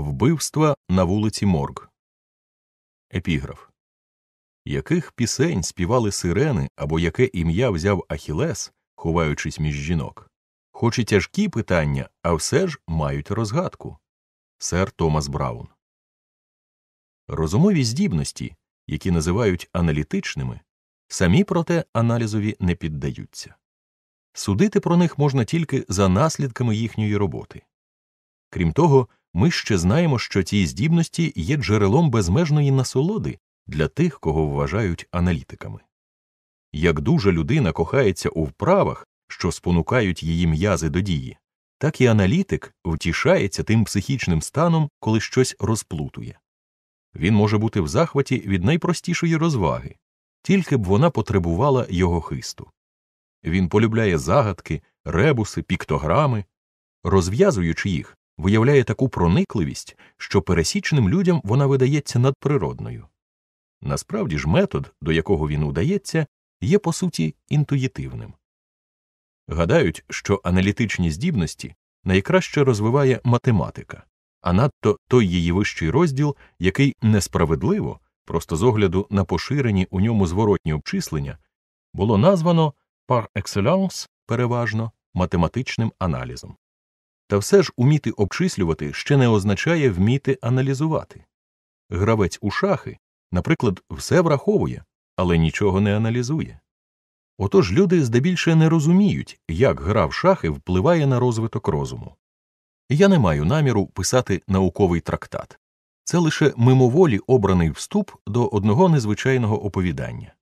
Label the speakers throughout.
Speaker 1: Вбивства на вулиці Морг. Епіграф Яких пісень співали сирени або яке ім'я взяв Ахілес, ховаючись між жінок? Хоч і тяжкі питання, а все ж мають розгадку. Сер Томас Браун. Розумові здібності, які називають аналітичними, самі проте аналізові не піддаються. Судити про них можна тільки за наслідками їхньої роботи. Крім того, ми ще знаємо, що ці здібності є джерелом безмежної насолоди для тих, кого вважають аналітиками. Як дуже людина кохається у вправах, що спонукають її м'язи до дії, так і аналітик втішається тим психічним станом, коли щось розплутує. Він може бути в захваті від найпростішої розваги, тільки б вона потребувала його хисту. Він полюбляє загадки, ребуси, піктограми, розв'язуючи їх, виявляє таку проникливість, що пересічним людям вона видається надприродною. Насправді ж метод, до якого він удається, є по суті інтуїтивним. Гадають, що аналітичні здібності найкраще розвиває математика, а надто той її вищий розділ, який несправедливо, просто з огляду на поширені у ньому зворотні обчислення, було названо par excellence переважно математичним аналізом. Та все ж уміти обчислювати ще не означає вміти аналізувати. Гравець у шахи, наприклад, все враховує, але нічого не аналізує. Отож люди здебільше не розуміють, як гра в шахи впливає на розвиток розуму. Я не маю наміру писати науковий трактат це лише мимоволі обраний вступ до одного незвичайного оповідання.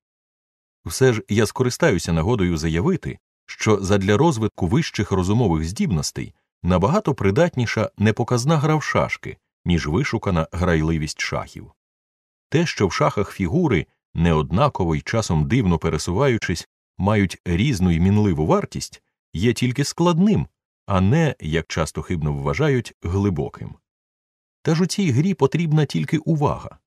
Speaker 1: Все ж я скористаюся нагодою заявити, що задля розвитку вищих розумових здібностей набагато придатніша непоказна гра в шашки, ніж вишукана грайливість шахів. Те, що в шахах фігури, неоднаково й часом дивно пересуваючись, мають різну й мінливу вартість, є тільки складним, а не, як часто хибно вважають, глибоким. Та ж у цій грі потрібна тільки увага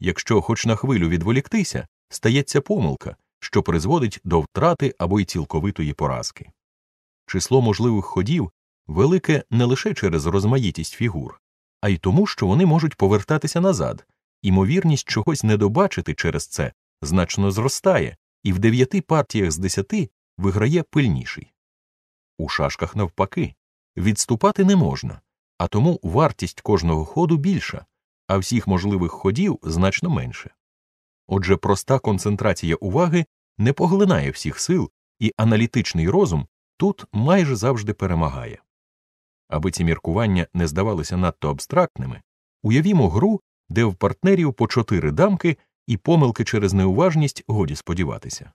Speaker 1: якщо хоч на хвилю відволіктися, стається помилка, що призводить до втрати або й цілковитої поразки. Число можливих ходів велике не лише через розмаїтість фігур, а й тому, що вони можуть повертатися назад, імовірність чогось недобачити через це значно зростає, і в дев'яти партіях з десяти виграє пильніший. У шашках, навпаки, відступати не можна, а тому вартість кожного ходу більша, а всіх можливих ходів значно менше. Отже, проста концентрація уваги не поглинає всіх сил, і аналітичний розум тут майже завжди перемагає. Аби ці міркування не здавалися надто абстрактними, уявімо гру, де в партнерів по чотири дамки і помилки через неуважність годі сподіватися.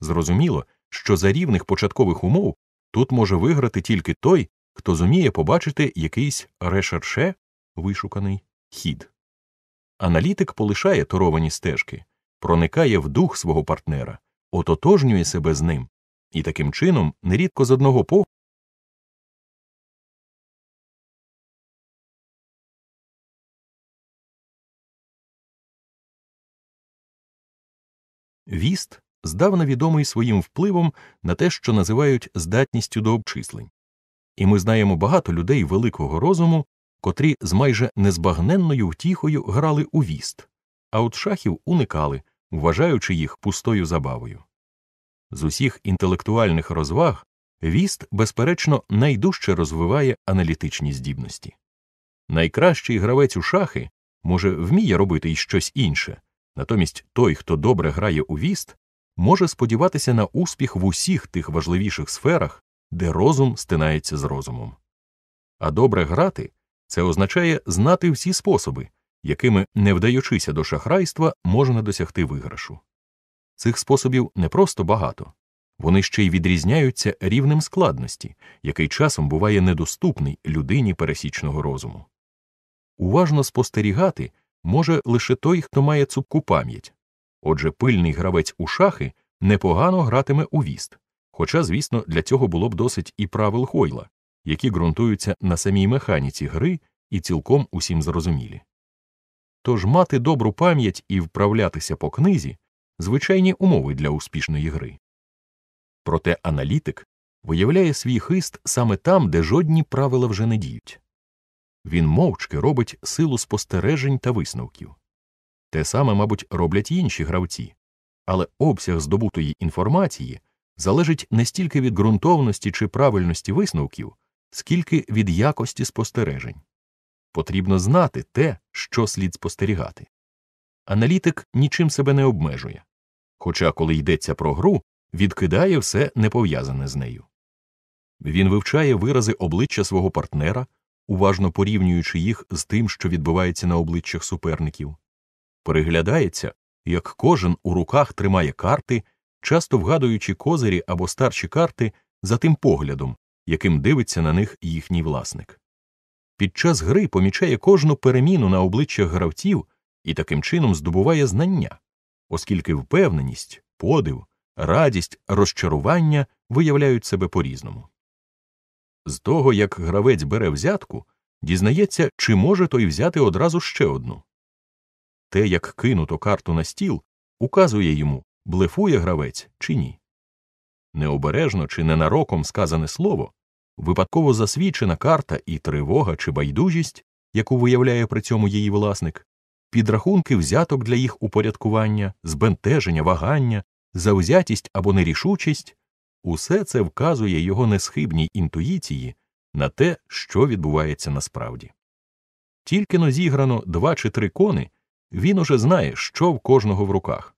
Speaker 1: Зрозуміло, що за рівних початкових умов тут може виграти тільки той, хто зуміє побачити якийсь решерше вишуканий хід. Аналітик полишає торовані стежки, проникає в дух свого партнера, ототожнює себе з ним, і таким чином нерідко з одного погляду Віст здавна відомий своїм впливом на те, що називають здатністю до обчислень, і ми знаємо багато людей великого розуму, котрі з майже незбагненною втіхою грали у віст, а от шахів уникали, вважаючи їх пустою забавою. З усіх інтелектуальних розваг віст, безперечно, найдужче розвиває аналітичні здібності. Найкращий гравець у шахи може вміє робити й щось інше, натомість той, хто добре грає у віст, може сподіватися на успіх в усіх тих важливіших сферах, де розум стинається з розумом. А добре грати це означає знати всі способи, якими, не вдаючися до шахрайства, можна досягти виграшу. Цих способів не просто багато, вони ще й відрізняються рівнем складності, який часом буває недоступний людині пересічного розуму. Уважно спостерігати може лише той, хто має цупку пам'ять. Отже, пильний гравець у шахи непогано гратиме у віст, хоча, звісно, для цього було б досить і правил Хойла, які ґрунтуються на самій механіці гри і цілком усім зрозумілі. Тож мати добру пам'ять і вправлятися по книзі звичайні умови для успішної гри. Проте аналітик виявляє свій хист саме там, де жодні правила вже не діють. Він мовчки робить силу спостережень та висновків. Те саме, мабуть, роблять інші гравці, але обсяг здобутої інформації залежить не стільки від ґрунтовності чи правильності висновків, скільки від якості спостережень. Потрібно знати те, що слід спостерігати. Аналітик нічим себе не обмежує, хоча, коли йдеться про гру, відкидає все непов'язане з нею. Він вивчає вирази обличчя свого партнера, уважно порівнюючи їх з тим, що відбувається на обличчях суперників, переглядається, як кожен у руках тримає карти, часто вгадуючи козирі або старші карти за тим поглядом, яким дивиться на них їхній власник. Під час гри помічає кожну переміну на обличчях гравців і таким чином здобуває знання, оскільки впевненість, подив, радість, розчарування виявляють себе по різному. З того, як гравець бере взятку, дізнається, чи може той взяти одразу ще одну. Те, як кинуто карту на стіл, указує йому, блефує гравець чи ні. Необережно чи ненароком сказане слово, випадково засвідчена карта і тривога чи байдужість, яку виявляє при цьому її власник, підрахунки взяток для їх упорядкування, збентеження, вагання, завзятість або нерішучість усе це вказує його несхибній інтуїції на те, що відбувається насправді. Тільки но зіграно два чи три кони, він уже знає, що в кожного в руках,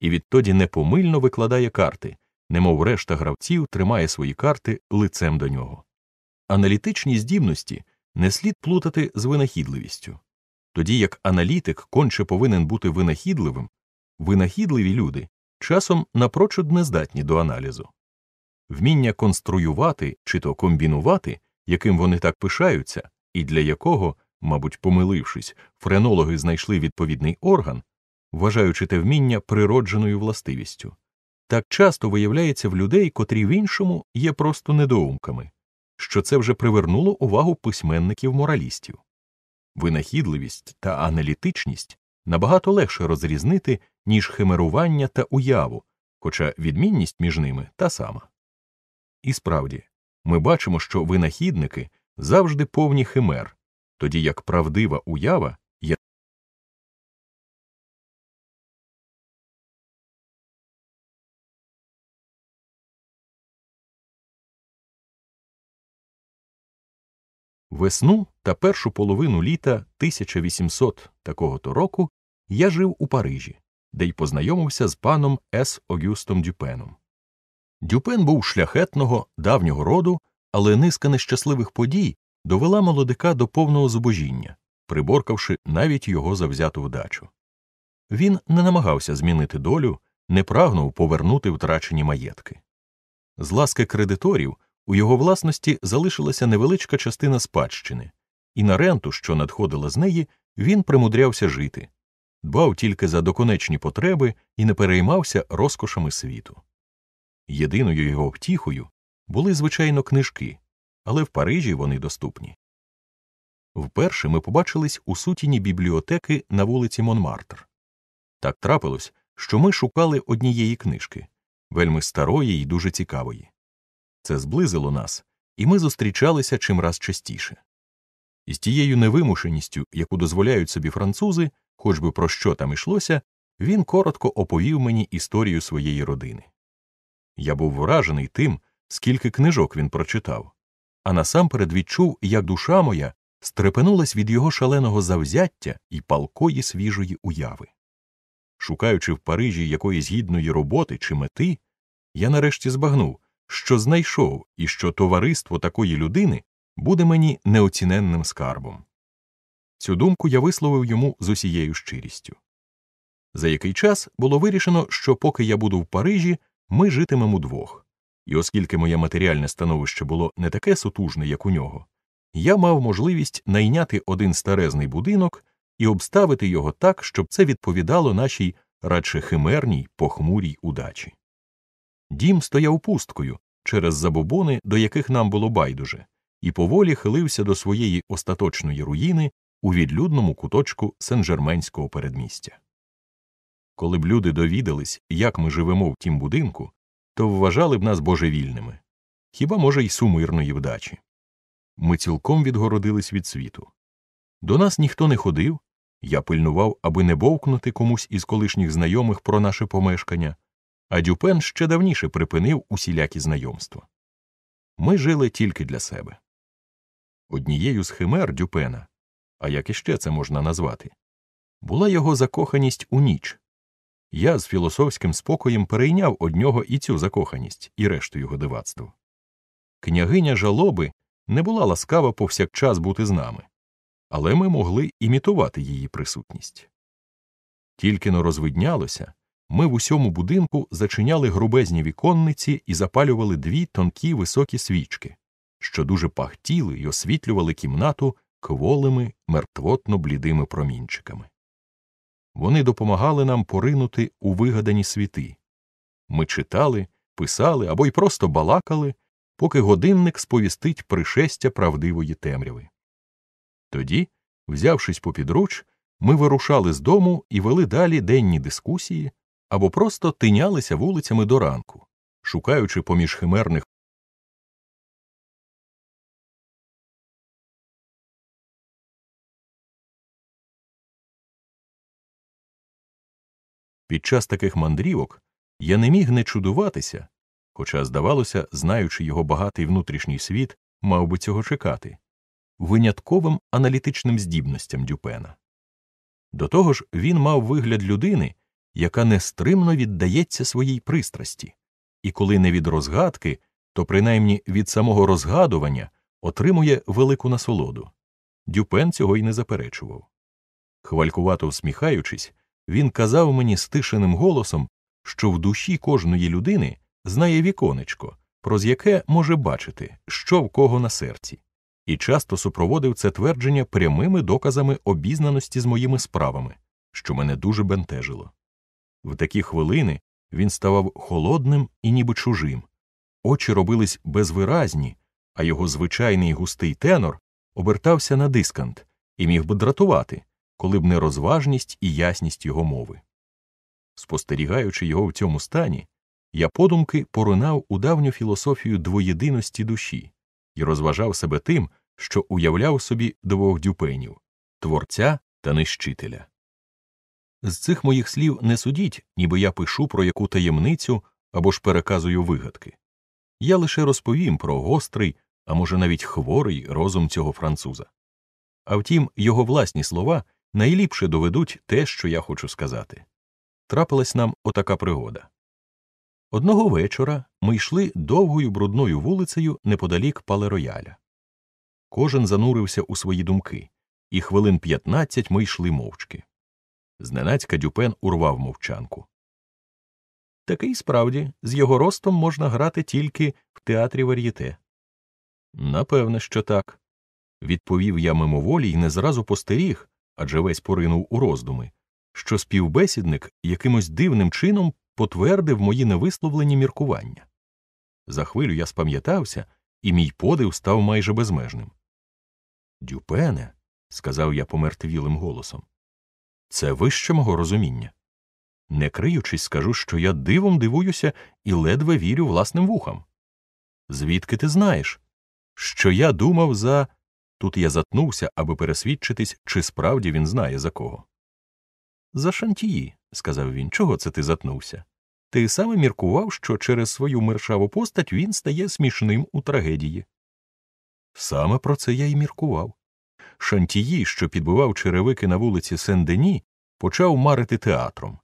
Speaker 1: і відтоді непомильно викладає карти, немов решта гравців тримає свої карти лицем до нього. Аналітичні здібності не слід плутати з винахідливістю. Тоді як аналітик конче повинен бути винахідливим, винахідливі люди часом напрочуд нездатні до аналізу. Вміння конструювати чи то комбінувати, яким вони так пишаються, і для якого, мабуть, помилившись, френологи знайшли відповідний орган, вважаючи те вміння природженою властивістю, так часто виявляється в людей, котрі в іншому є просто недоумками, що це вже привернуло увагу письменників моралістів. Винахідливість та аналітичність набагато легше розрізнити, ніж химерування та уяву, хоча відмінність між ними та сама. І справді, ми бачимо, що винахідники завжди повні химер, тоді як правдива уява є. Весну та першу половину літа 1800 такого то року я жив у Парижі, де й познайомився з паном С. Огюстом Дюпеном. Дюпен був шляхетного, давнього роду, але низка нещасливих подій довела молодика до повного зубожіння, приборкавши навіть його завзяту вдачу. Він не намагався змінити долю, не прагнув повернути втрачені маєтки. З ласки кредиторів у його власності залишилася невеличка частина спадщини, і на ренту, що надходила з неї, він примудрявся жити, дбав тільки за доконечні потреби і не переймався розкошами світу. Єдиною його втіхою були, звичайно, книжки, але в Парижі вони доступні. Вперше ми побачились у сутіні бібліотеки на вулиці Монмартр. Так трапилось, що ми шукали однієї книжки, вельми старої і дуже цікавої. Це зблизило нас, і ми зустрічалися чимраз частіше. І з тією невимушеністю, яку дозволяють собі французи, хоч би про що там ішлося, він коротко оповів мені історію своєї родини. Я був вражений тим, скільки книжок він прочитав, а насамперед відчув, як душа моя стрепенулась від його шаленого завзяття і палкої свіжої уяви. Шукаючи в Парижі якоїсь гідної роботи чи мети, я нарешті збагнув, що знайшов і що товариство такої людини буде мені неоціненним скарбом. Цю думку я висловив йому з усією щирістю. За який час було вирішено, що поки я буду в Парижі, ми житимемо удвох, і оскільки моє матеріальне становище було не таке сутужне, як у нього, я мав можливість найняти один старезний будинок і обставити його так, щоб це відповідало нашій радше химерній, похмурій удачі. Дім стояв пусткою через забобони, до яких нам було байдуже, і поволі хилився до своєї остаточної руїни у відлюдному куточку Сен-Жерменського передмістя. Коли б люди довідались, як ми живемо в тім будинку, то вважали б нас божевільними, хіба, може, й сумирної вдачі. Ми цілком відгородились від світу, До нас ніхто не ходив, я пильнував, аби не бовкнути комусь із колишніх знайомих про наше помешкання, а Дюпен ще давніше припинив усілякі знайомства. Ми жили тільки для себе. Однією з химер Дюпена, а як іще це можна назвати, була його закоханість у ніч. Я з філософським спокоєм перейняв од нього і цю закоханість, і решту його дивацтв. Княгиня жалоби не була ласкава повсякчас бути з нами, але ми могли імітувати її присутність. Тільки но розвиднялося, ми в усьому будинку зачиняли грубезні віконниці і запалювали дві тонкі високі свічки, що дуже пахтіли й освітлювали кімнату кволими, мертвотно блідими промінчиками. Вони допомагали нам поринути у вигадані світи. Ми читали, писали або й просто балакали, поки годинник сповістить пришестя правдивої темряви. Тоді, взявшись попід руч, ми вирушали з дому і вели далі денні дискусії або просто тинялися вулицями до ранку, шукаючи поміж химерних Під час таких мандрівок я не міг не чудуватися, хоча, здавалося, знаючи його багатий внутрішній світ, мав би цього чекати, винятковим аналітичним здібностям Дюпена. До того ж, він мав вигляд людини, яка нестримно віддається своїй пристрасті, і коли не від розгадки, то принаймні від самого розгадування отримує велику насолоду. Дюпен цього й не заперечував. Хвалькувато всміхаючись, він казав мені стишеним голосом, що в душі кожної людини знає віконечко, проз яке може бачити, що в кого на серці, і часто супроводив це твердження прямими доказами обізнаності з моїми справами, що мене дуже бентежило. В такі хвилини він ставав холодним і ніби чужим, очі робились безвиразні, а його звичайний густий тенор обертався на дискант і міг би дратувати, коли б не розважність і ясність його мови. Спостерігаючи його в цьому стані, я подумки поринав у давню філософію двоєдиності душі і розважав себе тим, що уявляв собі двох дюпенів творця та нищителя. З цих моїх слів не судіть, ніби я пишу про яку таємницю або ж переказую вигадки. Я лише розповім про гострий, а може навіть хворий розум цього француза. А втім, його власні слова найліпше доведуть те, що я хочу сказати. Трапилась нам отака пригода. Одного вечора ми йшли довгою брудною вулицею неподалік палерояля. Кожен занурився у свої думки, і хвилин п'ятнадцять ми йшли мовчки. Зненацька Дюпен урвав мовчанку. Такий справді, з його ростом можна грати тільки в театрі вар'єте. Напевне, що так, відповів я мимоволі і не зразу постеріг, адже весь поринув у роздуми, що співбесідник якимось дивним чином потвердив мої невисловлені міркування. За хвилю я спам'ятався, і мій подив став майже безмежним. Дюпене, сказав я помертвілим голосом, це вище мого розуміння. Не криючись, скажу, що я дивом дивуюся і ледве вірю власним вухам. Звідки ти знаєш? Що я думав за. Тут я затнувся, аби пересвідчитись, чи справді він знає за кого. За шантії, сказав він, чого це ти затнувся? Ти саме міркував, що через свою мершаву постать він стає смішним у трагедії. Саме про це я й міркував. Шантії, що підбивав черевики на вулиці Сен-Дені, почав марити театром.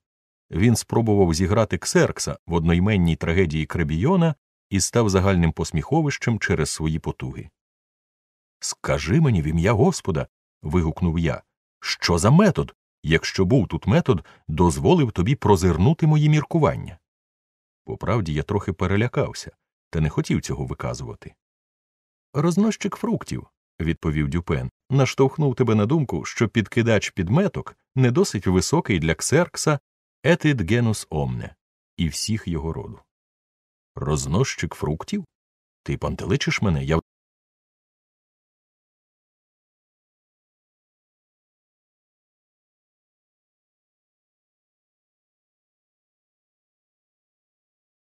Speaker 1: Він спробував зіграти Ксеркса в одноіменній трагедії Кребійона і став загальним посміховищем через свої потуги. Скажи мені в ім'я Господа. вигукнув я. Що за метод, якщо був тут метод, дозволив тобі прозирнути мої міркування? Поправді я трохи перелякався, та не хотів цього виказувати. Рознощик фруктів, відповів Дюпен, наштовхнув тебе на думку, що підкидач підметок не досить високий для ксеркса етид генус омне і всіх його роду. Рознощик фруктів? Ти пантеличиш мене? Я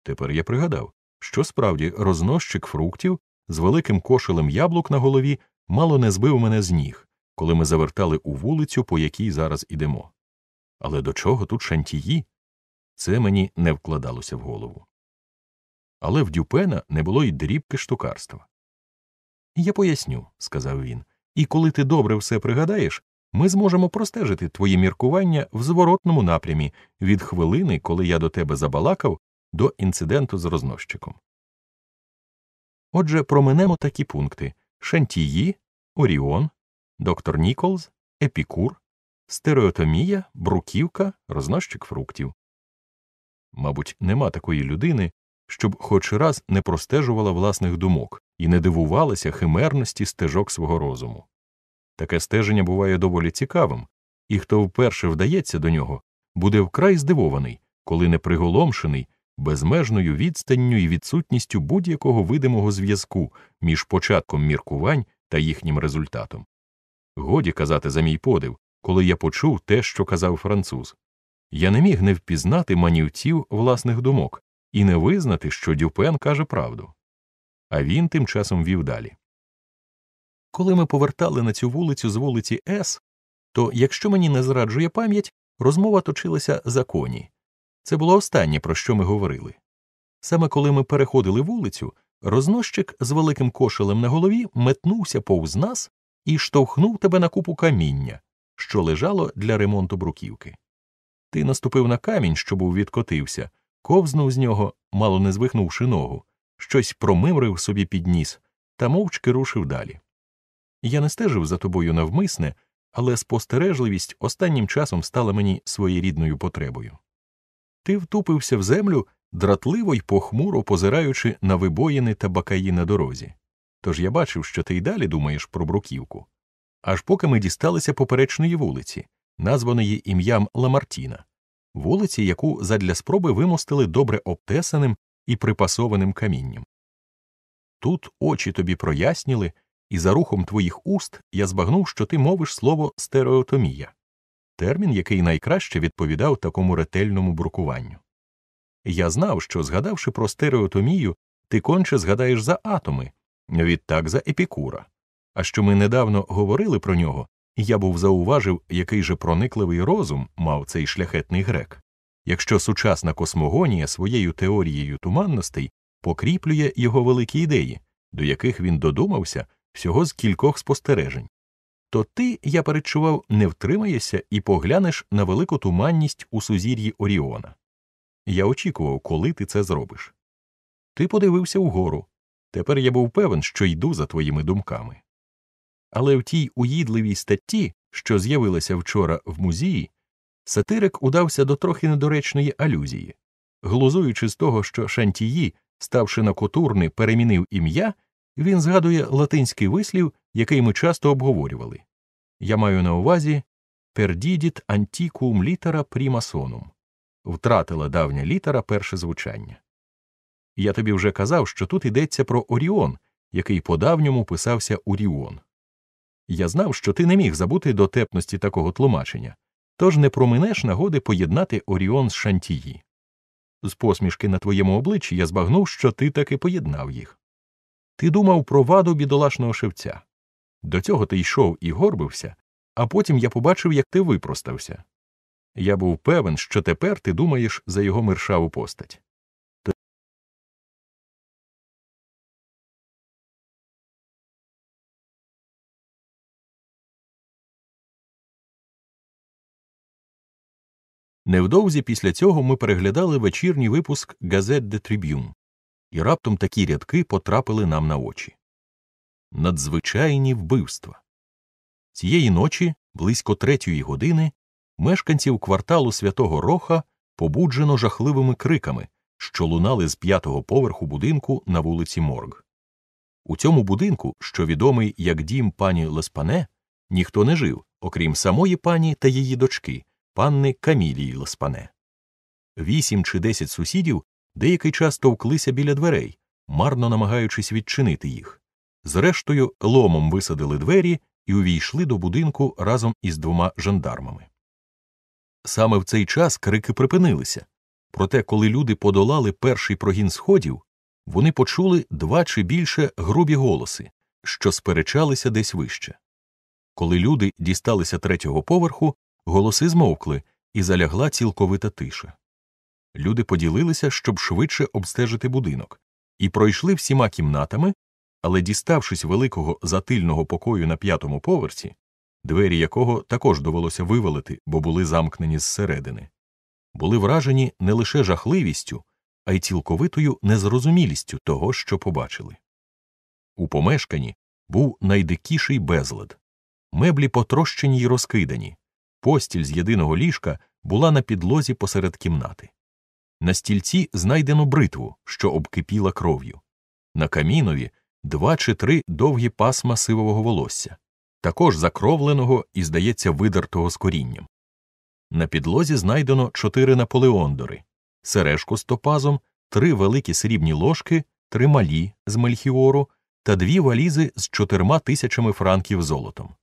Speaker 1: Тепер я пригадав, що справді рознощик фруктів з великим кошелем яблук на голові мало не збив мене з ніг, коли ми завертали у вулицю, по якій зараз ідемо. Але до чого тут шантії? Це мені не вкладалося в голову. Але в Дюпена не було й дрібки штукарства. Я поясню, сказав він, і коли ти добре все пригадаєш, ми зможемо простежити твої міркування в зворотному напрямі від хвилини, коли я до тебе забалакав, до інциденту з рознощиком. Отже, проминемо такі пункти Шантії, Оріон, доктор Ніколз, Епікур, стереотомія, бруківка, рознощик фруктів. Мабуть, нема такої людини, щоб хоч раз не простежувала власних думок і не дивувалася химерності стежок свого розуму. Таке стеження буває доволі цікавим, і хто вперше вдається до нього, буде вкрай здивований, коли не приголомшений безмежною відстанню і відсутністю будь-якого видимого зв'язку між початком міркувань та їхнім результатом. Годі казати за мій подив, коли я почув те, що казав француз. Я не міг не впізнати манівців власних думок і не визнати, що Дюпен каже правду. А він тим часом вів далі. Коли ми повертали на цю вулицю з вулиці С, то, якщо мені не зраджує пам'ять, розмова точилася за коні. Це було останнє, про що ми говорили. Саме коли ми переходили вулицю, рознощик з великим кошелем на голові метнувся повз нас і штовхнув тебе на купу каміння, що лежало для ремонту бруківки. Ти наступив на камінь, що був відкотився, ковзнув з нього, мало не звихнувши ногу, щось промимрив собі під ніс та мовчки рушив далі. Я не стежив за тобою навмисне, але спостережливість останнім часом стала мені своєрідною потребою. Ти втупився в землю, дратливо й похмуро позираючи на вибоїни та бакаї на дорозі. Тож я бачив, що ти й далі думаєш про бруківку. Аж поки ми дісталися поперечної вулиці, названої ім'ям Ламартіна, вулиці, яку задля спроби вимостили добре обтесаним і припасованим камінням. Тут очі тобі проясніли, і за рухом твоїх уст я збагнув, що ти мовиш слово стереотомія термін, який найкраще відповідав такому ретельному брукуванню. Я знав, що, згадавши про стереотомію, ти конче згадаєш за атоми, відтак за епікура. А що ми недавно говорили про нього, я був зауважив, який же проникливий розум мав цей шляхетний грек. Якщо сучасна космогонія своєю теорією туманностей покріплює його великі ідеї, до яких він додумався всього з кількох спостережень, то ти, я передчував, не втримаєшся і поглянеш на велику туманність у сузір'ї Оріона. Я очікував, коли ти це зробиш. Ти подивився вгору. Тепер я був певен, що йду за твоїми думками. Але в тій уїдливій статті, що з'явилася вчора в музеї, сатирик удався до трохи недоречної алюзії, глузуючи з того, що Шантії, ставши на котурни, перемінив ім'я, він згадує латинський вислів, який ми часто обговорювали. Я маю на увазі «perdidit antiquum litera prima sonum» втратила давня літера перше звучання. Я тобі вже казав, що тут йдеться про Оріон, який по давньому писався Уріон. Я знав, що ти не міг забути дотепності такого тлумачення, тож не проминеш нагоди поєднати Оріон з Шантії. З посмішки на твоєму обличчі я збагнув, що ти таки поєднав їх. Ти думав про ваду бідолашного шевця. До цього ти йшов і горбився, а потім я побачив, як ти випростався. Я був певен, що тепер ти думаєш за його миршаву постать. Невдовзі після цього ми переглядали вечірній випуск Газет де Триб'юн, і раптом такі рядки потрапили нам на очі. Надзвичайні вбивства. Цієї ночі, близько третьої години, мешканців кварталу святого Роха побуджено жахливими криками, що лунали з п'ятого поверху будинку на вулиці Морг. У цьому будинку, що відомий як дім пані Леспане, ніхто не жив, окрім самої пані та її дочки, панни Камілії Леспане. Вісім чи десять сусідів деякий час товклися біля дверей, марно намагаючись відчинити їх. Зрештою, ломом висадили двері і увійшли до будинку разом із двома жандармами. Саме в цей час крики припинилися, проте, коли люди подолали перший прогін сходів, вони почули два чи більше грубі голоси, що сперечалися десь вище. Коли люди дісталися третього поверху, голоси змовкли і залягла цілковита тиша. Люди поділилися, щоб швидше обстежити будинок, і пройшли всіма кімнатами, але, діставшись великого затильного покою на п'ятому поверсі, двері якого також довелося вивалити, бо були замкнені зсередини, були вражені не лише жахливістю, а й цілковитою незрозумілістю того, що побачили. У помешканні був найдикіший безлад, меблі потрощені й розкидані, постіль з єдиного ліжка була на підлозі посеред кімнати. На стільці знайдено бритву, що обкипіла кров'ю, на камінові два чи три довгі пасма сивого волосся, також закровленого і, здається, видертого з корінням. На підлозі знайдено чотири наполеондори, сережку з топазом, три великі срібні ложки, три малі з мельхіору та дві валізи з чотирма тисячами франків золотом.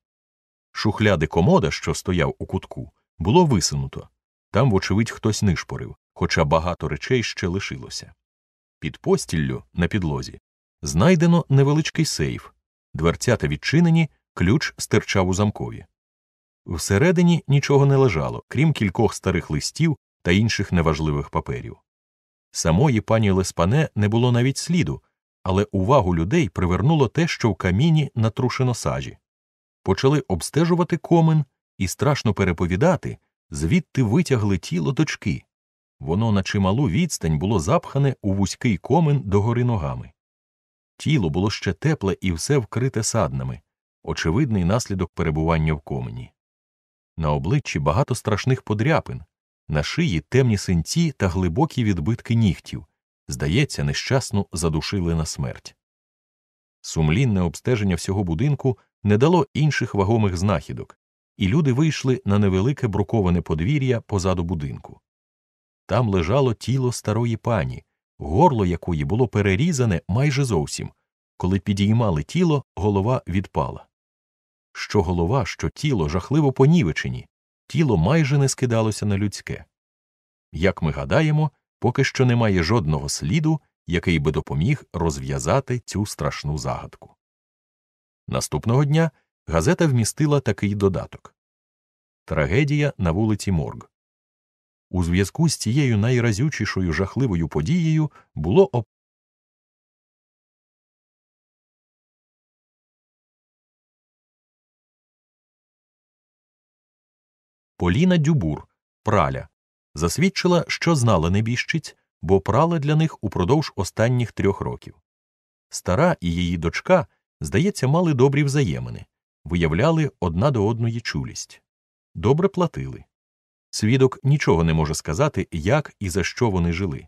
Speaker 1: Шухляди комода, що стояв у кутку, було висунуто. Там, вочевидь, хтось нишпорив, хоча багато речей ще лишилося. Під постіллю на підлозі знайдено невеличкий сейф, дверцята відчинені, ключ стирчав у замкові. Всередині нічого не лежало, крім кількох старих листів та інших неважливих паперів. Самої пані Леспане не було навіть сліду, але увагу людей привернуло те, що в каміні натрушено сажі. Почали обстежувати комен і страшно переповідати, звідти витягли тіло дочки. Воно на чималу відстань було запхане у вузький комен догори ногами. Тіло було ще тепле і все вкрите саднами, очевидний наслідок перебування в комені. На обличчі багато страшних подряпин, на шиї темні синці та глибокі відбитки нігтів. Здається, нещасно задушили на смерть. Сумлінне обстеження всього будинку не дало інших вагомих знахідок, і люди вийшли на невелике бруковане подвір'я позаду будинку. Там лежало тіло старої пані, горло якої було перерізане майже зовсім. Коли підіймали тіло, голова відпала. Що голова, що тіло жахливо понівечені, тіло майже не скидалося на людське. Як ми гадаємо, поки що немає жодного сліду, який би допоміг розв'язати цю страшну загадку. Наступного дня газета вмістила такий додаток Трагедія на вулиці Морг. У зв'язку з цією найразючішою жахливою подією було. Поліна Дюбур, праля, засвідчила, що знала небіжчиць, бо прала для них упродовж останніх трьох років. Стара і її дочка, здається, мали добрі взаємини, виявляли одна до одної чулість, добре платили. Свідок нічого не може сказати, як і за що вони жили.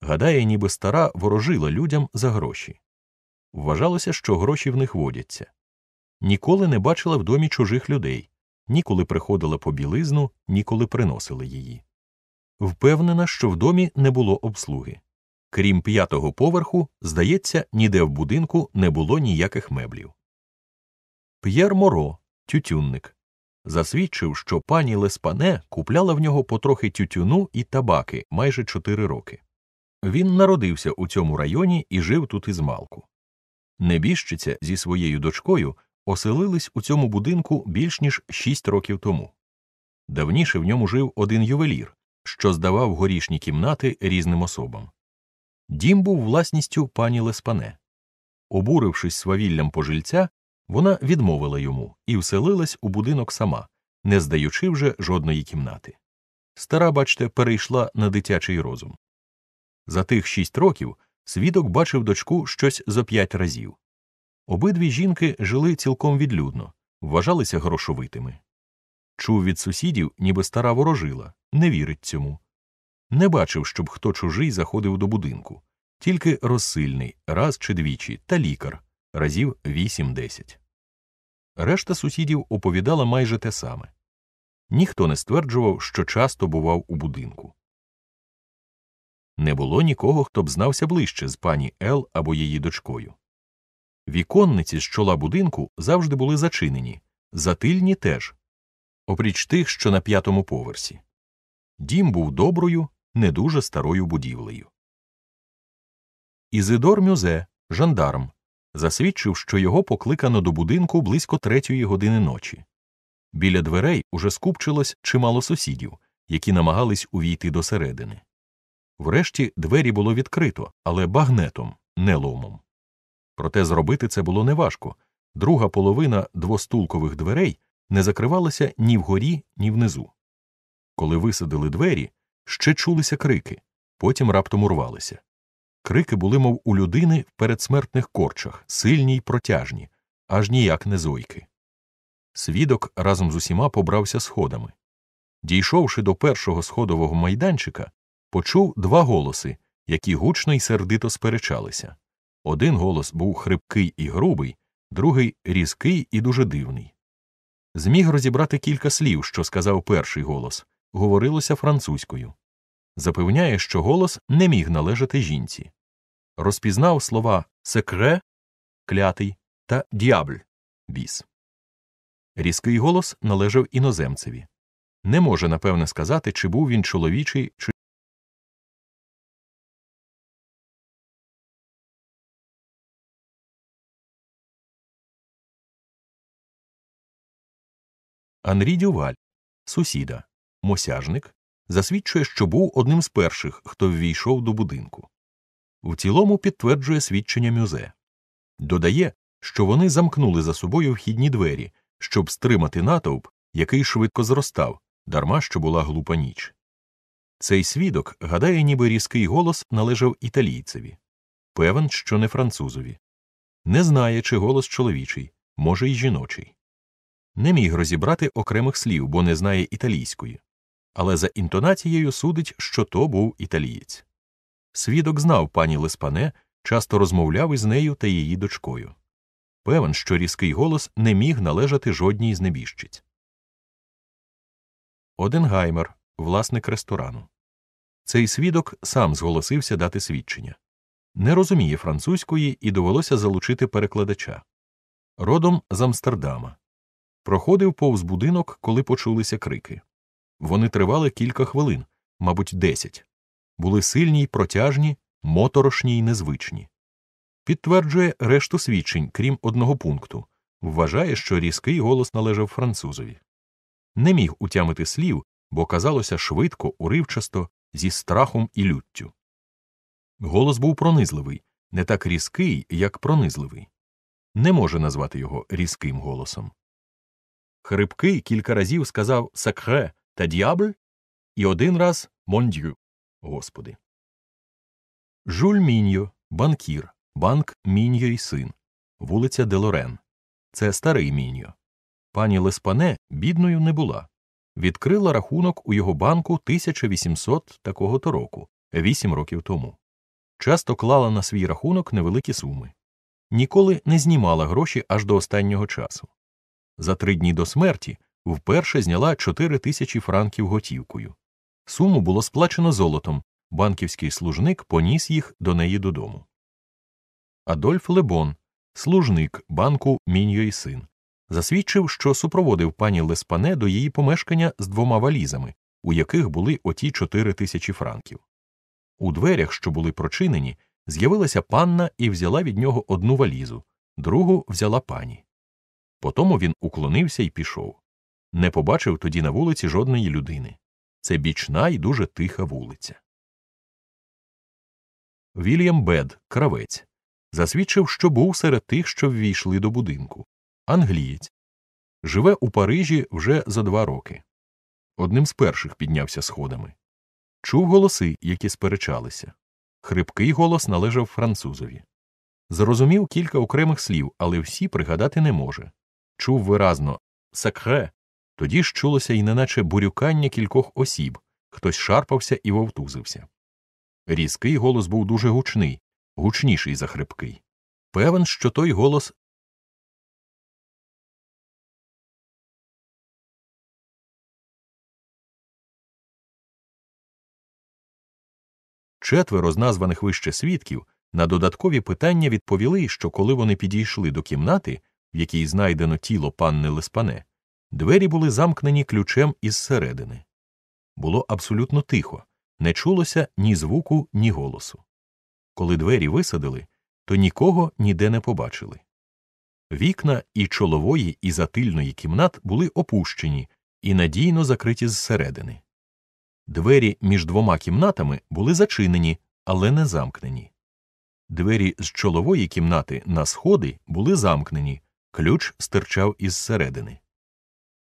Speaker 1: Гадає, ніби стара ворожила людям за гроші. Вважалося, що гроші в них водяться. Ніколи не бачила в домі чужих людей, ніколи приходила по білизну, ніколи приносили її. Впевнена, що в домі не було обслуги. Крім п'ятого поверху, здається, ніде в будинку не було ніяких меблів. П'єр Моро, тютюнник, засвідчив, що пані Леспане купляла в нього потрохи тютюну і табаки майже чотири роки. Він народився у цьому районі і жив тут із малку. Небіжчиця зі своєю дочкою оселились у цьому будинку більш ніж шість років тому. Давніше в ньому жив один ювелір, що здавав горішні кімнати різним особам. Дім був власністю пані Леспане. Обурившись свавіллям пожильця, вона відмовила йому і вселилась у будинок сама, не здаючи вже жодної кімнати. Стара, бачте, перейшла на дитячий розум. За тих шість років свідок бачив дочку щось зо п'ять разів. Обидві жінки жили цілком відлюдно, вважалися грошовитими. Чув від сусідів, ніби стара ворожила, не вірить цьому. Не бачив, щоб хто чужий заходив до будинку, тільки розсильний, раз чи двічі, та лікар, разів вісім-десять. Решта сусідів оповідала майже те саме. Ніхто не стверджував, що часто бував у будинку. Не було нікого, хто б знався ближче з пані Ел або її дочкою. Віконниці з чола будинку завжди були зачинені, затильні теж, опріч тих, що на п'ятому поверсі. Дім був доброю, не дуже старою будівлею. Ізидор Мюзе, жандарм, засвідчив, що його покликано до будинку близько третьої години ночі. Біля дверей уже скупчилось чимало сусідів, які намагались увійти до середини. Врешті двері було відкрито, але багнетом, не ломом. Проте зробити це було неважко. Друга половина двостулкових дверей не закривалася ні вгорі, ні внизу. Коли висадили двері, ще чулися крики, потім раптом урвалися. Крики були, мов у людини в передсмертних корчах, сильні й протяжні, аж ніяк не зойки. Свідок разом з усіма побрався сходами. Дійшовши до першого сходового майданчика, почув два голоси, які гучно й сердито сперечалися. Один голос був хрипкий і грубий, другий різкий і дуже дивний. Зміг розібрати кілька слів, що сказав перший голос, говорилося французькою. Запевняє, що голос не міг належати жінці. Розпізнав слова секре клятий та д'ябль біс. Різкий голос належав іноземцеві. Не може напевне сказати, чи був він чоловічий, чи Анрі Дюваль, сусіда, мосяжник, засвідчує, що був одним з перших, хто ввійшов до будинку. В цілому підтверджує свідчення мюзе. Додає, що вони замкнули за собою вхідні двері, щоб стримати натовп, який швидко зростав, дарма що була глупа ніч. Цей свідок гадає, ніби різкий голос належав італійцеві. Певен, що не французові. Не знає, чи голос чоловічий, може, й жіночий. Не міг розібрати окремих слів, бо не знає італійської, але за інтонацією судить, що то був італієць. Свідок знав пані Леспане, часто розмовляв із нею та її дочкою. Певен, що різкий голос не міг належати жодній з небіжчиць. Оденгаймер, власник ресторану. Цей свідок сам зголосився дати свідчення. Не розуміє французької і довелося залучити перекладача. Родом з Амстердама. Проходив повз будинок, коли почулися крики. Вони тривали кілька хвилин, мабуть, десять. Були сильні й протяжні, моторошні й незвичні. Підтверджує решту свідчень, крім одного пункту вважає, що різкий голос належав французові. Не міг утямити слів, бо казалося швидко, уривчасто, зі страхом і люттю. Голос був пронизливий, не так різкий, як пронизливий. Не може назвати його різким голосом. Хрипкий кілька разів сказав сакре та д'ябль і один раз мондю. Господи. Жуль Міньо, банкір, банк Міньо й син, вулиця Делорен. Це старий Міньо. Пані Леспане бідною не була. Відкрила рахунок у його банку 1800 такого то року, вісім років тому. Часто клала на свій рахунок невеликі суми. Ніколи не знімала гроші аж до останнього часу. За три дні до смерті вперше зняла 4 тисячі франків готівкою. Суму було сплачено золотом, банківський служник поніс їх до неї додому. Адольф Лебон, служник банку Міньо і син, засвідчив, що супроводив пані Леспане до її помешкання з двома валізами, у яких були оті 4 тисячі франків. У дверях, що були прочинені, з'явилася панна і взяла від нього одну валізу, другу взяла пані. Потому він уклонився і пішов. Не побачив тоді на вулиці жодної людини. Це бічна і дуже тиха вулиця. Вільям Бед, кравець, засвідчив, що був серед тих, що ввійшли до будинку. Англієць. Живе у Парижі вже за два роки. Одним з перших піднявся сходами. Чув голоси, які сперечалися. Хрипкий голос належав французові. Зрозумів кілька окремих слів, але всі пригадати не може. Чув виразно сакре. Тоді ж чулося й неначе бурюкання кількох осіб, хтось шарпався і вовтузився. Різкий голос був дуже гучний, гучніший за хрипкий. Певен, що той голос. Четверо з названих вище свідків на додаткові питання відповіли, що коли вони підійшли до кімнати, в якій знайдено тіло панни Леспане, двері були замкнені ключем із середини. Було абсолютно тихо, не чулося ні звуку, ні голосу. Коли двері висадили, то нікого ніде не побачили. Вікна і чолової, і затильної кімнат були опущені і надійно закриті зсередини. Двері між двома кімнатами були зачинені, але не замкнені. Двері з чолової кімнати на сходи були замкнені, ключ стирчав із середини.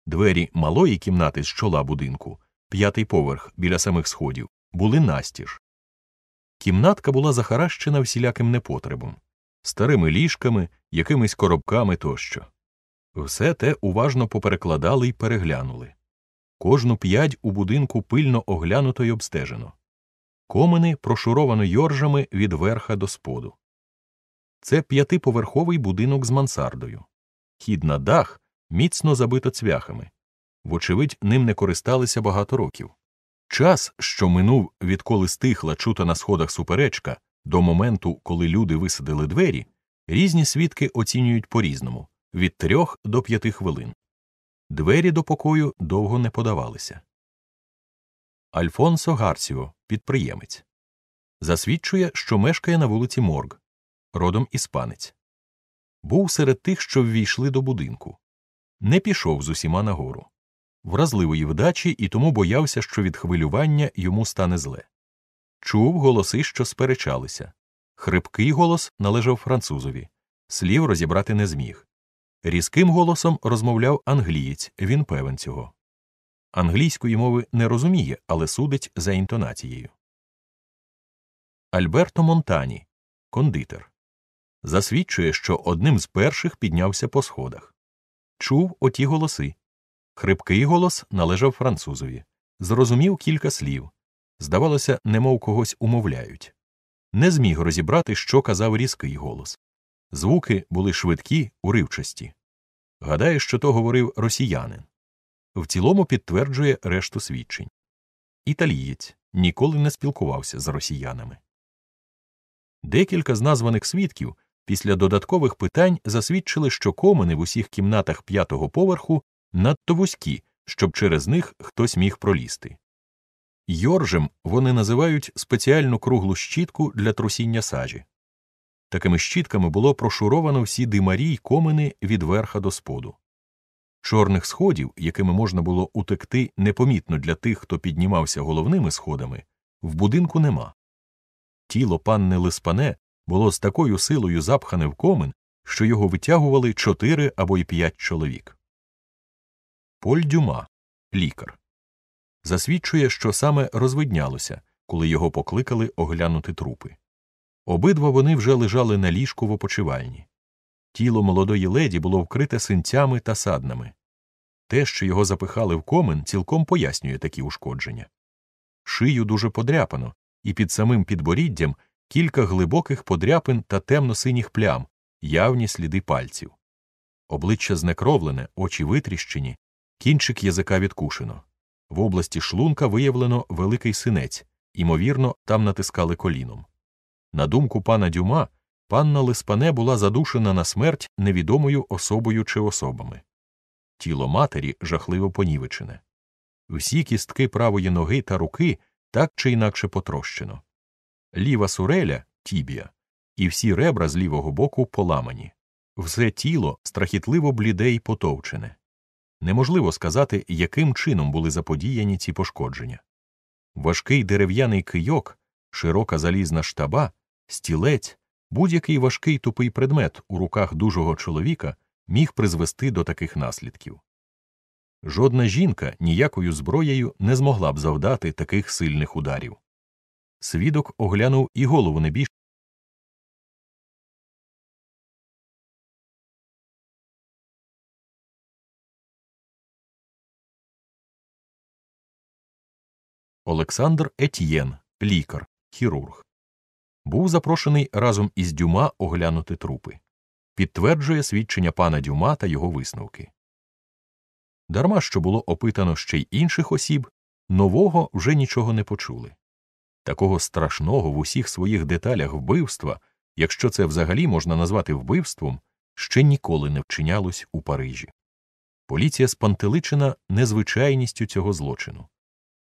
Speaker 1: Двері малої кімнати з чола будинку, п'ятий поверх біля самих сходів, були настіж. Кімнатка була захаращена всіляким непотребом, старими ліжками, якимись коробками тощо. Все те уважно поперекладали й переглянули. Кожну п'ять у будинку пильно оглянуто й обстежено. Комини прошуровано йоржами від верха до споду. Це п'ятиповерховий будинок з мансардою. Хід на дах міцно забито цвяхами. Вочевидь, ним не користалися багато років. Час, що минув, відколи стихла чута на сходах суперечка, до моменту, коли люди висадили двері, різні свідки оцінюють по різному від трьох до п'яти хвилин. Двері до покою довго не подавалися. Альфонсо Гарсіо, підприємець, засвідчує, що мешкає на вулиці Морг, родом іспанець. Був серед тих, що ввійшли до будинку. Не пішов з усіма нагору. Вразливої вдачі і тому боявся, що від хвилювання йому стане зле. Чув голоси, що сперечалися. Хрипкий голос належав французові, слів розібрати не зміг. Різким голосом розмовляв англієць, він певен цього. Англійської мови не розуміє, але судить за інтонацією. Альберто Монтані, кондитер, засвідчує, що одним з перших піднявся по сходах. Чув оті голоси. Хрипкий голос належав французові. Зрозумів кілька слів. Здавалося, немов когось умовляють. Не зміг розібрати, що казав різкий голос. Звуки були швидкі, уривчасті. Гадає, що то говорив росіянин. В цілому підтверджує решту свідчень. Італієць ніколи не спілкувався з росіянами. Декілька з названих свідків після додаткових питань засвідчили, що комини в усіх кімнатах п'ятого поверху надто вузькі, щоб через них хтось міг пролізти. Йоржем вони називають спеціальну круглу щітку для трусіння сажі. Такими щітками було прошуровано всі димарі й комини від верха до споду. Чорних сходів, якими можна було утекти непомітно для тих, хто піднімався головними сходами, в будинку нема. Тіло панни Лиспане було з такою силою запхане в комин, що його витягували чотири або й п'ять чоловік. Поль Дюма, лікар, засвідчує, що саме розвиднялося, коли його покликали оглянути трупи. Обидва вони вже лежали на ліжку в опочивальні. Тіло молодої леді було вкрите синцями та саднами. Те, що його запихали в комин, цілком пояснює такі ушкодження. Шию дуже подряпано, і під самим підборіддям кілька глибоких подряпин та темно-синіх плям, явні сліди пальців. Обличчя знекровлене, очі витріщені, кінчик язика відкушено. В області шлунка виявлено великий синець, ймовірно, там натискали коліном. На думку пана Дюма, панна Лиспане була задушена на смерть невідомою особою чи особами. Тіло матері жахливо понівечене. Всі кістки правої ноги та руки так чи інакше потрощено. Ліва суреля тібія, і всі ребра з лівого боку поламані. Все тіло страхітливо бліде й потовчене. Неможливо сказати, яким чином були заподіяні ці пошкодження. Важкий дерев'яний кийок, широка залізна штаба, стілець, будь-який важкий тупий предмет у руках дужого чоловіка міг призвести до таких наслідків. Жодна жінка ніякою зброєю не змогла б завдати таких сильних ударів. Свідок оглянув і голову небіж. Олександр Етьєн, лікар, хірург, був запрошений разом із Дюма оглянути трупи. Підтверджує свідчення пана Дюма та його висновки. Дарма що було опитано ще й інших осіб, нового вже нічого не почули. Такого страшного в усіх своїх деталях вбивства, якщо це взагалі можна назвати вбивством, ще ніколи не вчинялось у Парижі. Поліція спантеличена незвичайністю цього злочину,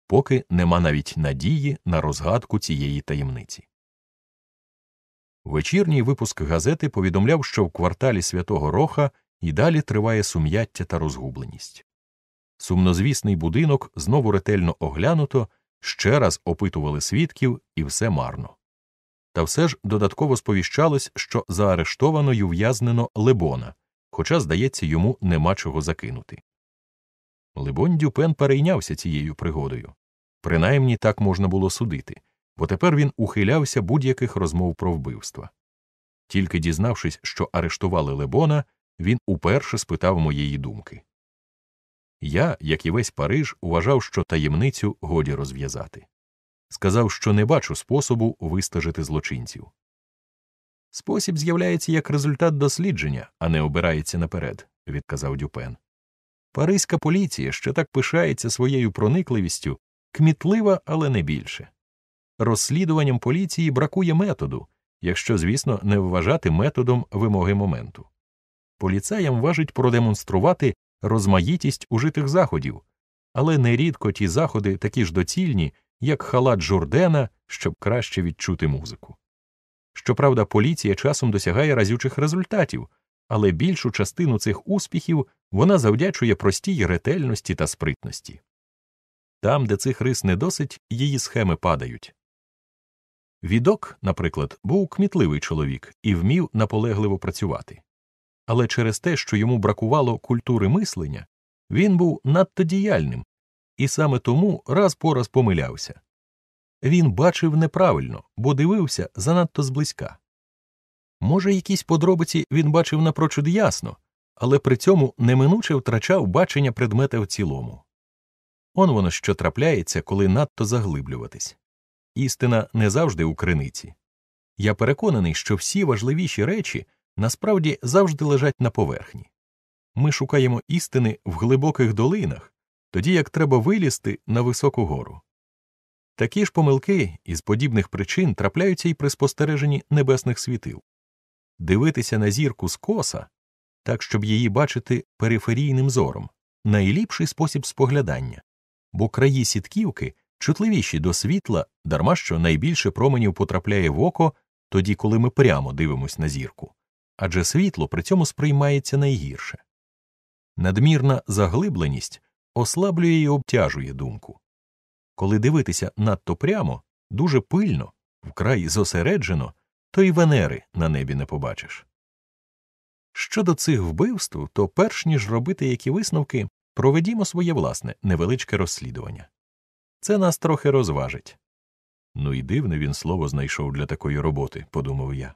Speaker 1: поки нема навіть надії на розгадку цієї таємниці. Вечірній випуск газети повідомляв, що в кварталі Святого Роха і далі триває сум'яття та розгубленість. Сумнозвісний будинок знову ретельно оглянуто, ще раз опитували свідків, і все марно. Та все ж додатково сповіщалось, що заарештовано й ув'язнено Лебона, хоча, здається, йому нема чого закинути. Либонь Дюпен перейнявся цією пригодою. Принаймні так можна було судити, бо тепер він ухилявся будь-яких розмов про вбивства. Тільки дізнавшись, що арештували Лебона, він уперше спитав моєї думки. Я, як і весь Париж, вважав, що таємницю годі розв'язати. Сказав, що не бачу способу вистежити злочинців. Спосіб з'являється як результат дослідження, а не обирається наперед, відказав Дюпен. Паризька поліція, що так пишається своєю проникливістю, кмітлива, але не більше. Розслідуванням поліції бракує методу, якщо, звісно, не вважати методом вимоги моменту. Поліцаям важить продемонструвати розмаїтість ужитих заходів, але нерідко ті заходи такі ж доцільні, як халат Жордена, щоб краще відчути музику. Щоправда, поліція часом досягає разючих результатів, але більшу частину цих успіхів вона завдячує простій ретельності та спритності. Там, де цих рис не досить, її схеми падають. Відок, наприклад, був кмітливий чоловік і вмів наполегливо працювати. Але через те, що йому бракувало культури мислення, він був надто діяльним і саме тому раз по раз помилявся. Він бачив неправильно, бо дивився занадто зблизька. Може, якісь подробиці він бачив напрочуд ясно, але при цьому неминуче втрачав бачення предмета в цілому. Он воно що трапляється, коли надто заглиблюватись. Істина не завжди у криниці. Я переконаний, що всі важливіші речі насправді завжди лежать на поверхні. Ми шукаємо істини в глибоких долинах, тоді як треба вилізти на високу гору. Такі ж помилки із подібних причин трапляються і при спостереженні небесних світил. Дивитися на зірку з коса, так щоб її бачити периферійним зором, найліпший спосіб споглядання, бо краї сітківки чутливіші до світла, дарма що найбільше променів потрапляє в око тоді, коли ми прямо дивимося на зірку, адже світло при цьому сприймається найгірше. Надмірна заглибленість ослаблює і обтяжує думку. Коли дивитися надто прямо, дуже пильно, вкрай зосереджено, то й венери на небі не побачиш. Щодо цих вбивств, то перш ніж робити які висновки, проведімо своє власне невеличке розслідування. Це нас трохи розважить. Ну і дивне він слово знайшов для такої роботи, подумав я.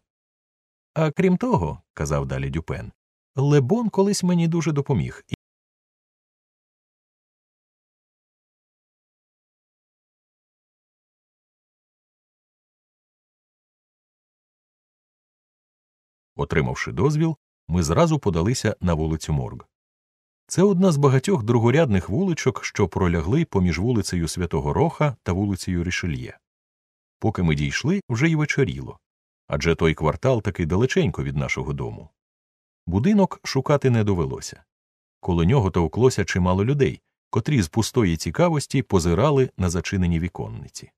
Speaker 1: А крім того, казав далі Дюпен, Лебон колись мені дуже допоміг. Отримавши дозвіл, ми зразу подалися на вулицю Морг. Це одна з багатьох другорядних вуличок, що пролягли поміж вулицею Святого Роха та вулицею Рішельє. Поки ми дійшли, вже й вечоріло адже той квартал таки далеченько від нашого дому. Будинок шукати не довелося. Коло нього товклося чимало людей, котрі з пустої цікавості позирали на зачинені віконниці.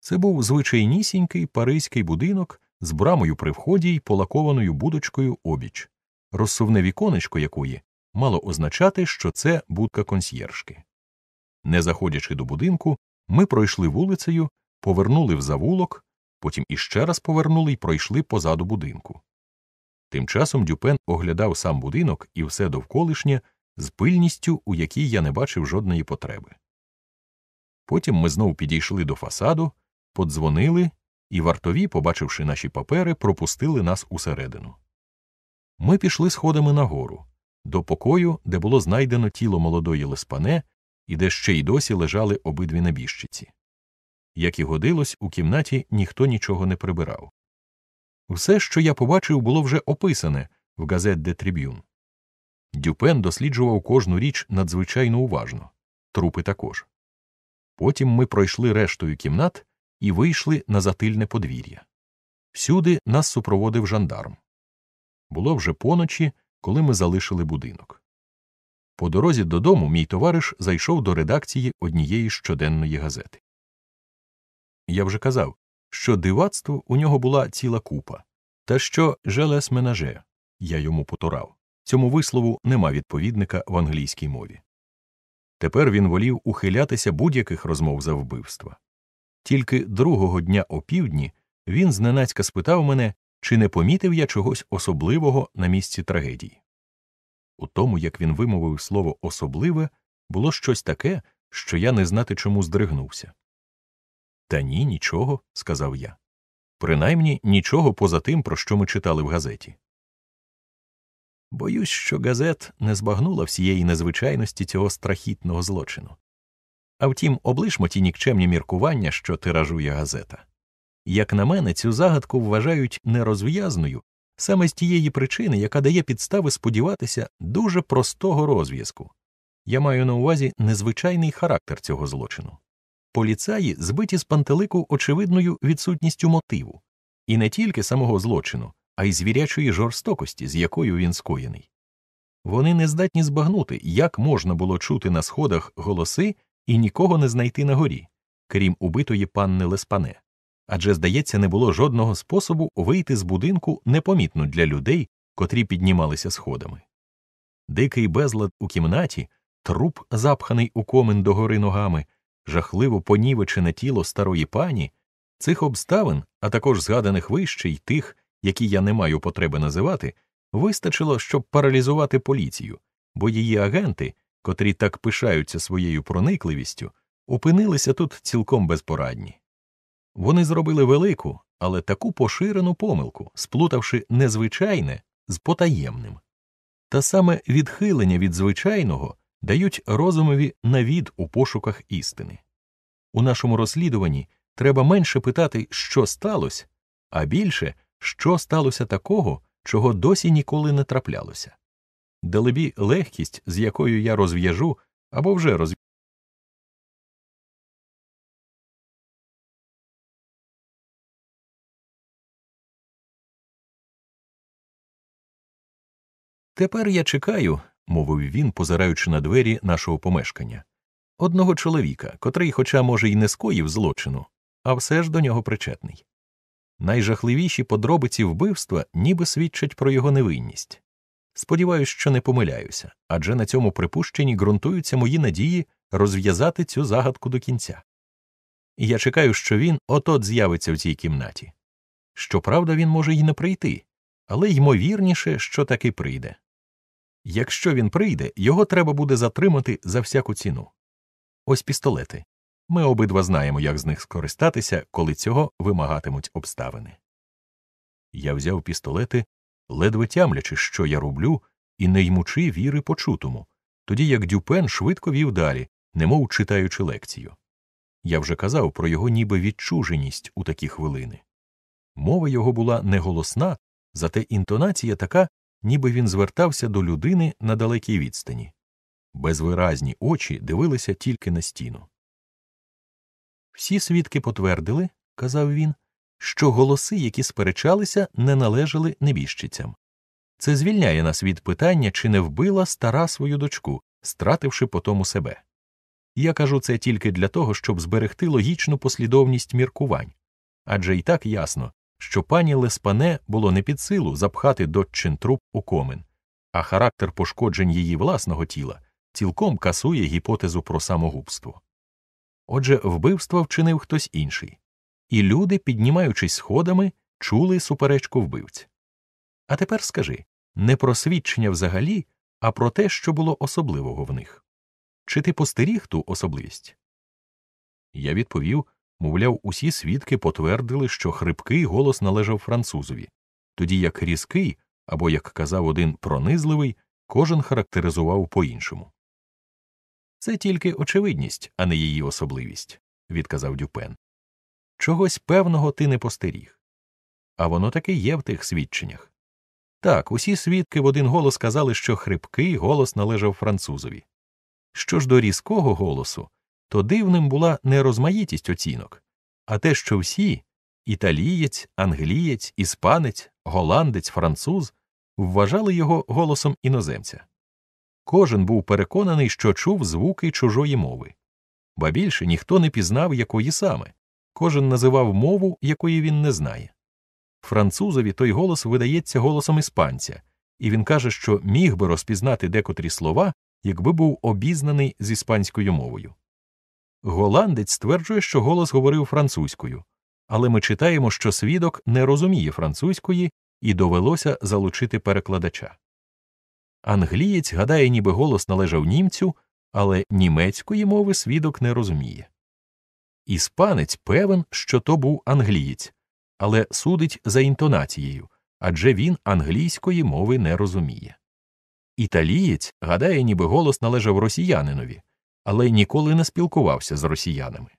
Speaker 1: Це був звичайнісінький паризький будинок з брамою при вході й полакованою будочкою обіч, розсувне віконечко якої мало означати, що це будка консьєршки. Не заходячи до будинку, ми пройшли вулицею, повернули в завулок, потім іще раз повернули й пройшли позаду будинку. Тим часом Дюпен оглядав сам будинок і все довколишнє з пильністю, у якій я не бачив жодної потреби. Потім ми знов підійшли до фасаду, подзвонили, і вартові, побачивши наші папери, пропустили нас усередину. Ми пішли сходами нагору, до покою, де було знайдено тіло молодої леспане і де ще й досі лежали обидві небіжчиці. Як і годилось, у кімнаті ніхто нічого не прибирав. Все, що я побачив, було вже описане в газет де Триб'юн. Дюпен досліджував кожну річ надзвичайно уважно, трупи також. Потім ми пройшли рештою кімнат і вийшли на затильне подвір'я. Всюди нас супроводив жандарм. Було вже поночі, коли ми залишили будинок. По дорозі додому мій товариш зайшов до редакції однієї щоденної газети. Я вже казав, що дивацтво у нього була ціла купа, та що «желес менаже» я йому потурав. Цьому вислову нема відповідника в англійській мові. Тепер він волів ухилятися будь-яких розмов за вбивства. Тільки другого дня опівдні він зненацька спитав мене, чи не помітив я чогось особливого на місці трагедії. У тому, як він вимовив слово особливе, було щось таке, що я не знати чому здригнувся. Та ні, нічого, сказав я. Принаймні нічого поза тим, про що ми читали в газеті. Боюсь, що газет не збагнула всієї незвичайності цього страхітного злочину. А втім, облишмо ті нікчемні міркування, що тиражує газета. Як на мене, цю загадку вважають нерозв'язною саме з тієї причини, яка дає підстави сподіватися дуже простого розв'язку. Я маю на увазі незвичайний характер цього злочину. Поліцаї збиті з пантелику очевидною відсутністю мотиву, і не тільки самого злочину, а й звірячої жорстокості, з якою він скоєний. Вони не здатні збагнути, як можна було чути на сходах голоси і нікого не знайти на горі, крім убитої панни Леспане, адже, здається, не було жодного способу вийти з будинку непомітно для людей, котрі піднімалися сходами. Дикий безлад у кімнаті, труп, запханий у комин догори ногами, жахливо понівечене тіло старої пані, цих обставин, а також згаданих вище й тих, які я не маю потреби називати, вистачило, щоб паралізувати поліцію, бо її агенти, котрі так пишаються своєю проникливістю, опинилися тут цілком безпорадні. Вони зробили велику, але таку поширену помилку, сплутавши незвичайне з потаємним. Та саме відхилення від звичайного дають розумові навід у пошуках істини. У нашому розслідуванні треба менше питати, що сталося, а більше, що сталося такого, чого досі ніколи не траплялося. Далебі легкість, з якою я розв'яжу або вже розв'яжу. Тепер я чекаю, мовив він, позираючи на двері нашого помешкання, одного чоловіка, котрий, хоча, може, й не скоїв злочину, а все ж до нього причетний. Найжахливіші подробиці вбивства ніби свідчать про його невинність. Сподіваюсь, що не помиляюся, адже на цьому припущенні ґрунтуються мої надії розв'язати цю загадку до кінця. І я чекаю, що він от-от з'явиться в цій кімнаті. Щоправда, він може й не прийти, але ймовірніше, що таки прийде. Якщо він прийде, його треба буде затримати за всяку ціну. Ось пістолети. Ми обидва знаємо, як з них скористатися, коли цього вимагатимуть обставини. Я взяв пістолети, ледве тямлячи, що я роблю, і не ймучи віри почутому, тоді як Дюпен швидко вів далі, немов читаючи лекцію. Я вже казав про його ніби відчуженість у такі хвилини. Мова його була не голосна, зате інтонація така, ніби він звертався до людини на далекій відстані. Безвиразні очі дивилися тільки на стіну. Всі свідки потвердили, казав він, що голоси, які сперечалися, не належали небіжчицям. Це звільняє нас від питання, чи не вбила стара свою дочку, стративши по тому себе. Я кажу це тільки для того, щоб зберегти логічну послідовність міркувань адже й так ясно, що пані Леспане було не під силу запхати доччин труп у комин, а характер пошкоджень її власного тіла цілком касує гіпотезу про самогубство. Отже, вбивство вчинив хтось інший, і люди, піднімаючись сходами, чули суперечку вбивць. А тепер скажи не про свідчення взагалі, а про те, що було особливого в них. Чи ти постеріг ту особливість? Я відповів мовляв, усі свідки потвердили, що хрипкий голос належав французові, тоді як різкий, або, як казав один пронизливий, кожен характеризував по іншому. Це тільки очевидність, а не її особливість, відказав Дюпен. Чогось певного ти не постеріг. А воно таки є в тих свідченнях. Так, усі свідки в один голос казали, що хрипкий голос належав французові. Що ж до різкого голосу, то дивним була не розмаїтість оцінок, а те, що всі італієць, англієць, іспанець, голландець, француз вважали його голосом іноземця. Кожен був переконаний, що чув звуки чужої мови, ба більше ніхто не пізнав, якої саме, кожен називав мову, якої він не знає. Французові той голос видається голосом іспанця, і він каже, що міг би розпізнати декотрі слова, якби був обізнаний з іспанською мовою. Голландець стверджує, що голос говорив французькою, але ми читаємо, що свідок не розуміє французької і довелося залучити перекладача. Англієць гадає, ніби голос належав німцю, але німецької мови свідок не розуміє. Іспанець певен, що то був англієць, але судить за інтонацією адже він англійської мови не розуміє. Італієць гадає, ніби голос належав росіянинові, але ніколи не спілкувався з росіянами.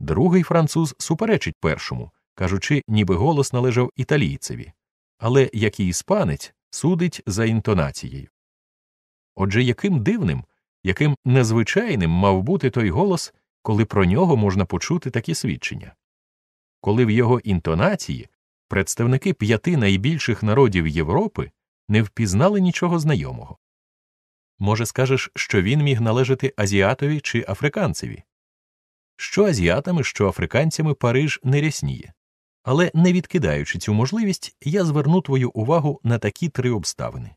Speaker 1: Другий француз суперечить першому, кажучи, ніби голос належав італійцеві, але як і іспанець судить за інтонацією. Отже, яким дивним, яким незвичайним мав бути той голос, коли про нього можна почути такі свідчення? Коли в його інтонації представники п'яти найбільших народів Європи не впізнали нічого знайомого. Може, скажеш, що він міг належати азіатові чи африканцеві? Що азіатами, що африканцями Париж не рясніє. Але не відкидаючи цю можливість, я зверну твою увагу на такі три обставини.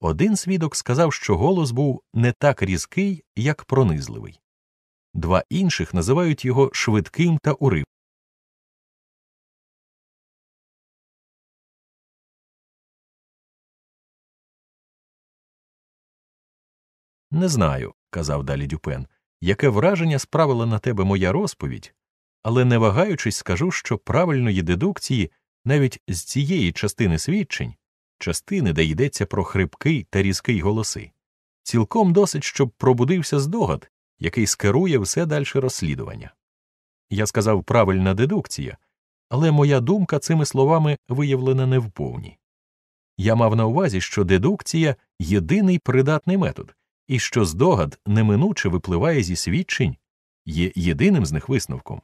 Speaker 1: Один свідок сказав, що голос був не так різкий, як пронизливий, два інших називають його швидким та уривним. Не знаю, казав далі Дюпен, яке враження справила на тебе моя розповідь, але не вагаючись, скажу, що правильної дедукції навіть з цієї частини свідчень, частини, де йдеться про хрипкий та різкий голоси, цілком досить, щоб пробудився здогад, який скерує все дальше розслідування. Я сказав правильна дедукція, але моя думка цими словами виявлена не вповні. Я мав на увазі, що дедукція єдиний придатний метод і що здогад неминуче випливає зі свідчень, є єдиним з них висновком.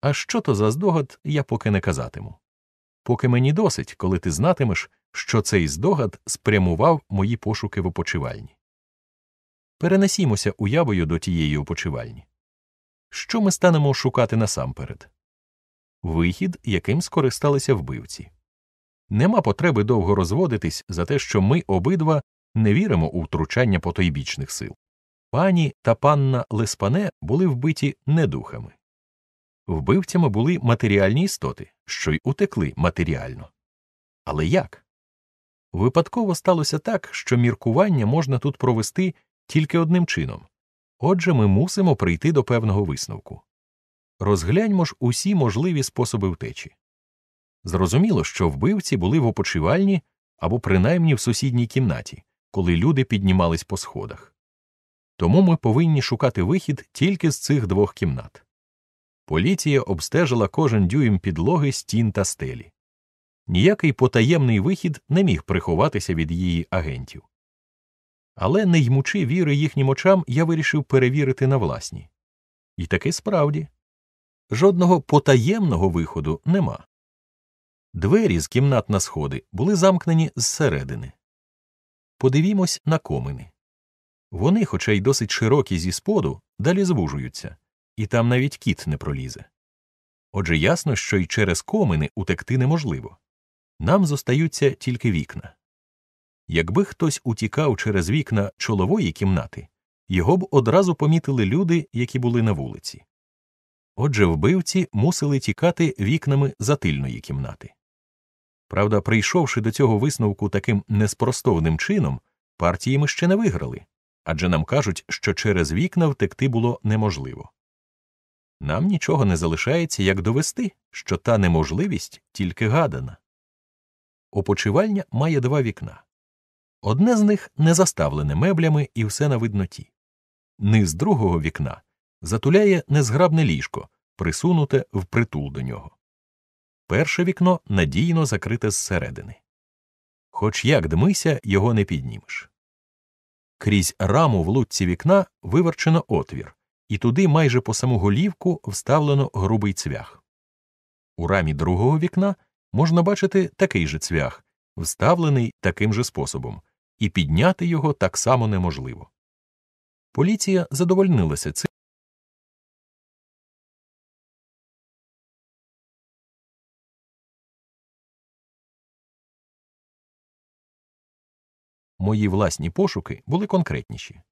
Speaker 1: А що то за здогад, я поки не казатиму. Поки мені досить, коли ти знатимеш, що цей здогад спрямував мої пошуки в опочивальні. Перенесімося уявою до тієї опочивальні. Що ми станемо шукати насамперед? Вихід, яким скористалися вбивці. Нема потреби довго розводитись за те, що ми обидва не віримо у втручання потойбічних сил. Пані та панна Леспане були вбиті не духами. Вбивцями були матеріальні істоти, що й утекли матеріально. Але як? Випадково сталося так, що міркування можна тут провести тільки одним чином отже, ми мусимо прийти до певного висновку. Розгляньмо ж усі можливі способи втечі. Зрозуміло, що вбивці були в опочивальні або принаймні в сусідній кімнаті, коли люди піднімались по сходах. Тому ми повинні шукати вихід тільки з цих двох кімнат. Поліція обстежила кожен дюйм підлоги стін та стелі. Ніякий потаємний вихід не міг приховатися від її агентів. Але, не ймучи віри їхнім очам, я вирішив перевірити на власні. І таки справді жодного потаємного виходу нема. Двері з кімнат на сходи були замкнені зсередини. Подивімось на комини. Вони, хоча й досить широкі зі споду, далі звужуються, і там навіть кіт не пролізе. Отже, ясно, що й через комини утекти неможливо. Нам зостаються тільки вікна. Якби хтось утікав через вікна чолової кімнати, його б одразу помітили люди, які були на вулиці. Отже, вбивці мусили тікати вікнами затильної кімнати. Правда, прийшовши до цього висновку таким неспростовним чином, партії ми ще не виграли адже нам кажуть, що через вікна втекти було неможливо. Нам нічого не залишається, як довести, що та неможливість тільки гадана. Опочивальня має два вікна. Одне з них не заставлене меблями і все на видноті. Низ другого вікна затуляє незграбне ліжко, присунуте впритул до нього. Перше вікно надійно закрите зсередини. Хоч як дмися, його не піднімеш. Крізь раму в лутці вікна виверчено отвір, і туди майже по саму голівку вставлено грубий цвях. У рамі другого вікна можна бачити такий же цвях, вставлений таким же способом, і підняти його так само неможливо. Поліція задовольнилася цим. Мої власні пошуки були конкретніші.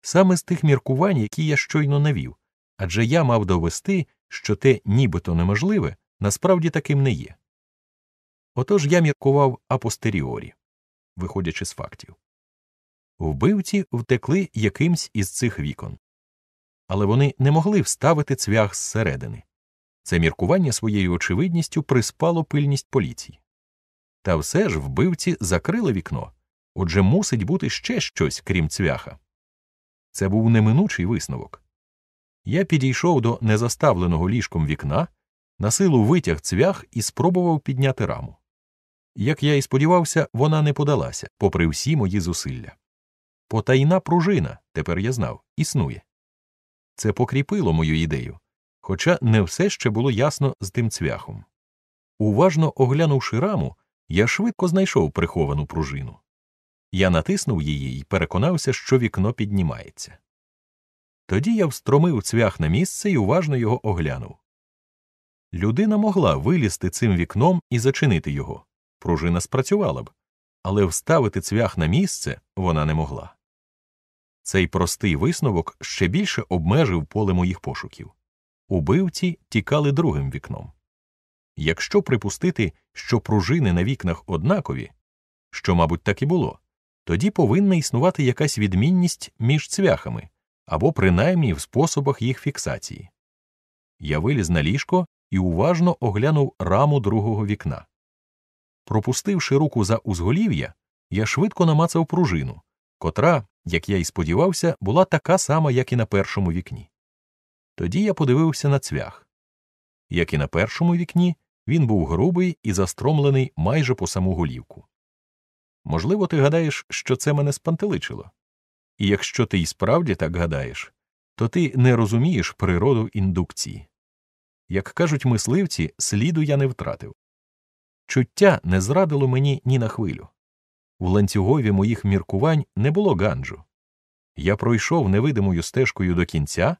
Speaker 1: Саме з тих міркувань, які я щойно навів, адже я мав довести, що те нібито неможливе насправді таким не є. Отож я міркував апостеріорі, виходячи з фактів. Вбивці втекли якимсь із цих вікон, але вони не могли вставити цвях зсередини. Це міркування своєю очевидністю приспало пильність поліції. Та все ж вбивці закрили вікно, отже мусить бути ще щось, крім цвяха. Це був неминучий висновок. Я підійшов до незаставленого ліжком вікна, на силу витяг цвях і спробував підняти раму. Як я і сподівався, вона не подалася, попри всі мої зусилля. Потайна пружина, тепер я знав, існує. Це покріпило мою ідею, хоча не все ще було ясно з тим цвяхом. Уважно оглянувши раму, я швидко знайшов приховану пружину. Я натиснув її і переконався, що вікно піднімається. Тоді я встромив цвях на місце і уважно його оглянув. Людина могла вилізти цим вікном і зачинити його. Пружина спрацювала б, але вставити цвях на місце вона не могла. Цей простий висновок ще більше обмежив поле моїх пошуків. Убивці тікали другим вікном. Якщо припустити, що пружини на вікнах однакові, що, мабуть, так і було, тоді повинна існувати якась відмінність між цвяхами або принаймні в способах їх фіксації. Я виліз на ліжко і уважно оглянув раму другого вікна. Пропустивши руку за узголів'я, я швидко намацав пружину, котра, як я й сподівався, була така сама, як і на першому вікні. Тоді я подивився на цвях. Як і на першому вікні, він був грубий і застромлений майже по саму голівку. Можливо, ти гадаєш, що це мене спантеличило. І якщо ти й справді так гадаєш, то ти не розумієш природу індукції. Як кажуть мисливці, сліду я не втратив. Чуття не зрадило мені ні на хвилю. У ланцюгові моїх міркувань не було ганджу. Я пройшов невидимою стежкою до кінця,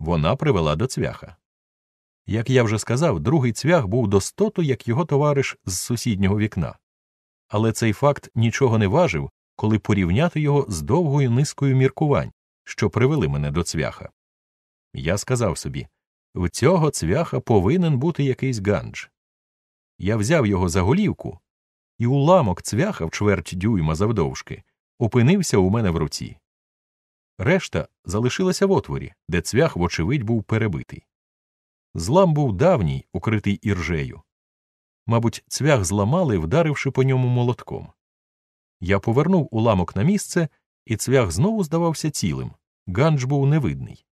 Speaker 1: вона привела до цвяха. Як я вже сказав, другий цвях був достоту, як його товариш з сусіднього вікна. Але цей факт нічого не важив, коли порівняти його з довгою низкою міркувань, що привели мене до цвяха. Я сказав собі в цього цвяха повинен бути якийсь гандж. Я взяв його за голівку, і уламок цвяха в чверть дюйма завдовжки опинився у мене в руці. Решта залишилася в отворі, де цвях, вочевидь, був перебитий. Злам був давній, укритий іржею. Мабуть, цвях зламали, вдаривши по ньому молотком. Я повернув уламок на місце, і цвях знову здавався цілим. Ганж був невидний.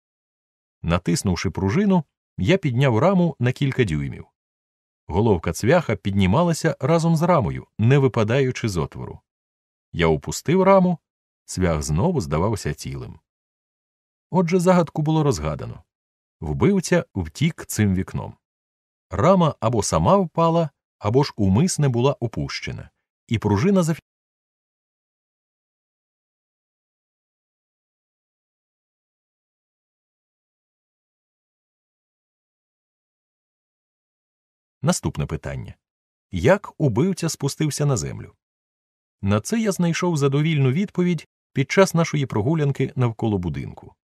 Speaker 1: Натиснувши пружину, я підняв раму на кілька дюймів. Головка цвяха піднімалася разом з рамою, не випадаючи з отвору. Я опустив раму, цвях знову здавався цілим. Отже, загадку було розгадано вбивця втік цим вікном. Рама або сама впала, або ж умисне була опущена, і пружина зафі. Наступне питання Як убивця спустився на землю? На це я знайшов задовільну відповідь під час нашої прогулянки навколо будинку.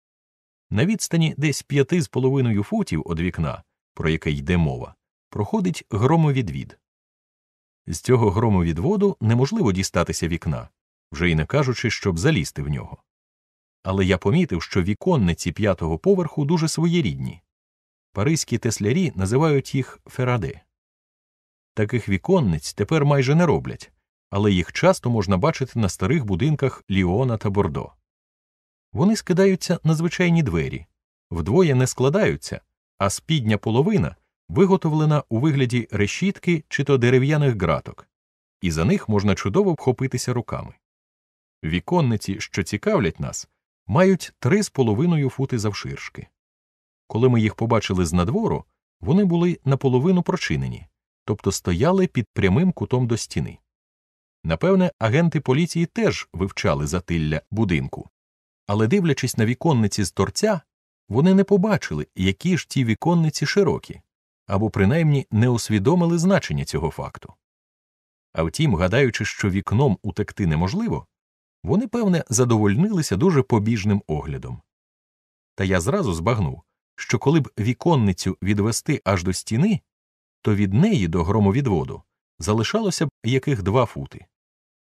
Speaker 1: На відстані десь п'яти з половиною футів від вікна, про яке йде мова, проходить громовідвід. З цього громовідводу неможливо дістатися вікна, вже й не кажучи, щоб залізти в нього. Але я помітив, що віконниці п'ятого поверху дуже своєрідні. Паризькі теслярі називають їх фераде. Таких віконниць тепер майже не роблять, але їх часто можна бачити на старих будинках Ліона та Бордо. Вони скидаються на звичайні двері, вдвоє не складаються, а спідня половина виготовлена у вигляді решітки чи то дерев'яних граток, і за них можна чудово вхопитися руками. Віконниці, що цікавлять нас, мають три з половиною фути завширшки. Коли ми їх побачили з надвору, вони були наполовину прочинені, тобто стояли під прямим кутом до стіни. Напевне, агенти поліції теж вивчали затилля будинку, але, дивлячись на віконниці з торця, вони не побачили, які ж ті віконниці широкі, або принаймні не усвідомили значення цього факту. А втім, гадаючи, що вікном утекти неможливо, вони, певне, задовольнилися дуже побіжним оглядом. Та я зразу збагнув, що коли б віконницю відвести аж до стіни, то від неї до громовідводу залишалося б яких два фути.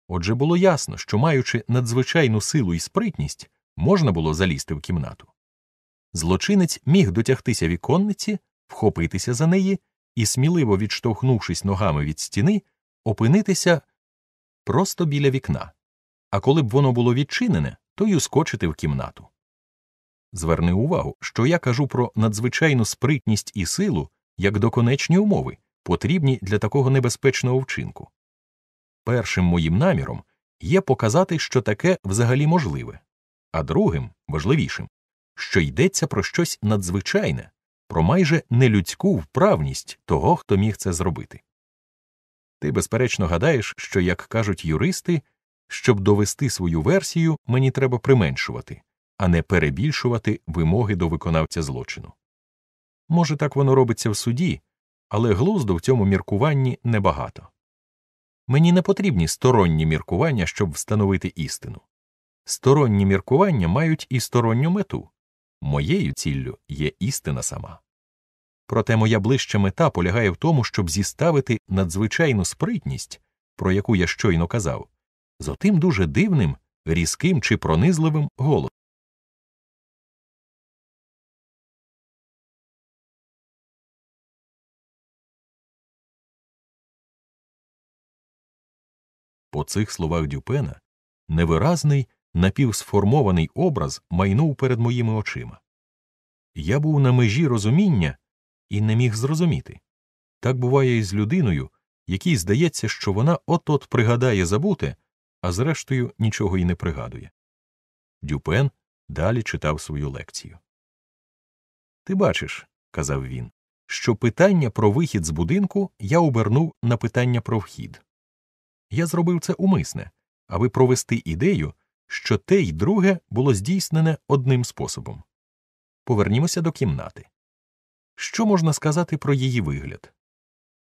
Speaker 1: Отже було ясно, що, маючи надзвичайну силу і спритність, можна було залізти в кімнату. Злочинець міг дотягтися віконниці, вхопитися за неї і, сміливо відштовхнувшись ногами від стіни, опинитися просто біля вікна, а коли б воно було відчинене, то й ускочити в кімнату. Зверни увагу, що я кажу про надзвичайну спритність і силу як доконечні умови, потрібні для такого небезпечного вчинку. Першим моїм наміром є показати, що таке взагалі можливе, а другим, важливішим, що йдеться про щось надзвичайне, про майже нелюдську вправність того, хто міг це зробити. Ти, безперечно, гадаєш, що, як кажуть юристи, щоб довести свою версію, мені треба применшувати, а не перебільшувати вимоги до виконавця злочину. Може, так воно робиться в суді, але глузду в цьому міркуванні небагато. Мені не потрібні сторонні міркування, щоб встановити істину. Сторонні міркування мають і сторонню мету моєю ціллю є істина сама. Проте моя ближча мета полягає в тому, щоб зіставити надзвичайну спритність, про яку я щойно казав, з отим дуже дивним, різким чи пронизливим голосом. По цих словах Дюпена невиразний, напівсформований образ майнув перед моїми очима. Я був на межі розуміння і не міг зрозуміти. Так буває і з людиною, якій здається, що вона от от пригадає забуте, а зрештою нічого й не пригадує. Дюпен далі читав свою лекцію. Ти бачиш, казав він, що питання про вихід з будинку я обернув на питання про вхід. Я зробив це умисне, аби провести ідею, що те й друге було здійснене одним способом. Повернімося до кімнати. Що можна сказати про її вигляд?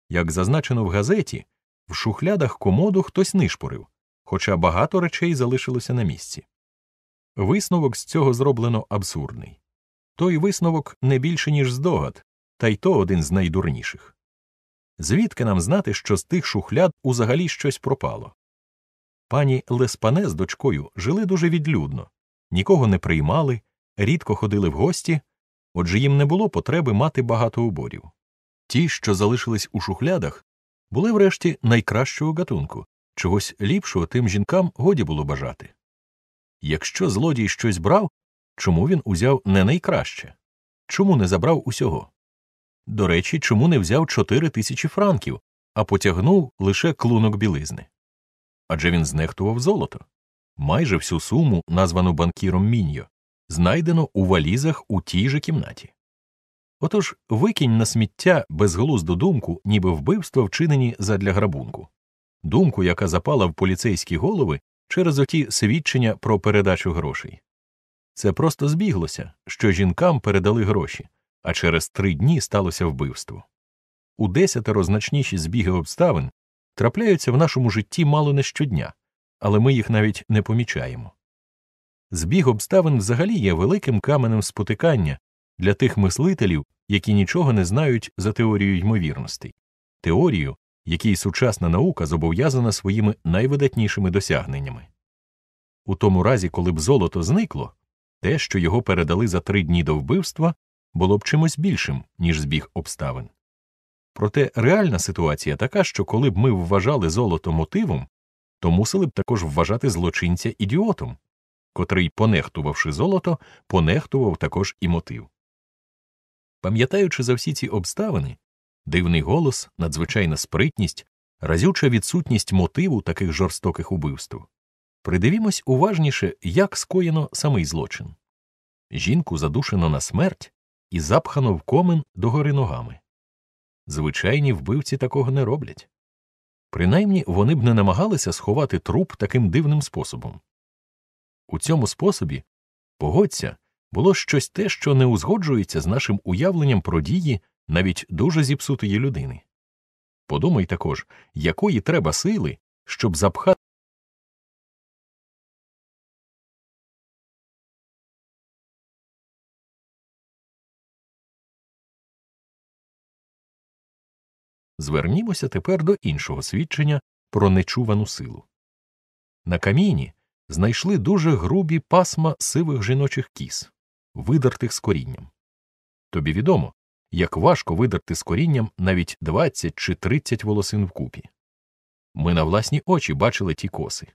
Speaker 1: Як зазначено в газеті, в шухлядах комоду хтось нишпорив, хоча багато речей залишилося на місці. Висновок з цього зроблено абсурдний. Той висновок не більше, ніж здогад, та й то один з найдурніших. Звідки нам знати, що з тих шухляд узагалі щось пропало? Пані Леспане з дочкою жили дуже відлюдно, нікого не приймали, рідко ходили в гості, отже їм не було потреби мати багато уборів. Ті, що залишились у шухлядах, були врешті найкращого гатунку, чогось ліпшого тим жінкам годі було бажати. Якщо злодій щось брав, чому він узяв не найкраще? Чому не забрав усього? До речі, чому не взяв чотири тисячі франків, а потягнув лише клунок білизни? Адже він знехтував золото. Майже всю суму, названу банкіром Міньо, знайдено у валізах у тій же кімнаті. Отож викинь на сміття безглузду думку, ніби вбивства вчинені задля грабунку, думку, яка запала в поліцейські голови через оті свідчення про передачу грошей. Це просто збіглося, що жінкам передали гроші, а через три дні сталося вбивство. У десятеро значніші збіги обставин трапляються в нашому житті мало не щодня, але ми їх навіть не помічаємо. Збіг обставин взагалі є великим каменем спотикання для тих мислителів, які нічого не знають за теорією ймовірностей, теорію, якій сучасна наука зобов'язана своїми найвидатнішими досягненнями. У тому разі, коли б золото зникло, те, що його передали за три дні до вбивства, було б чимось більшим, ніж збіг обставин. Проте реальна ситуація така, що коли б ми вважали золото мотивом, то мусили б також вважати злочинця ідіотом, котрий, понехтувавши золото, понехтував також і мотив. Пам'ятаючи за всі ці обставини, дивний голос, надзвичайна спритність, разюча відсутність мотиву таких жорстоких убивств, придивімось уважніше, як скоєно самий злочин. Жінку задушено на смерть і запхано в комен догори ногами. Звичайні вбивці такого не роблять. Принаймні вони б не намагалися сховати труп таким дивним способом. У цьому способі, погодься, було щось те, що не узгоджується з нашим уявленням про дії навіть дуже зіпсутої людини. Подумай також, якої треба сили, щоб запхати Звернімося тепер до іншого свідчення про нечувану силу. На каміні знайшли дуже грубі пасма сивих жіночих кіз, видертих з корінням. Тобі відомо, як важко видерти з корінням навіть 20 чи 30 волосин вкупі. Ми на власні очі бачили ті коси.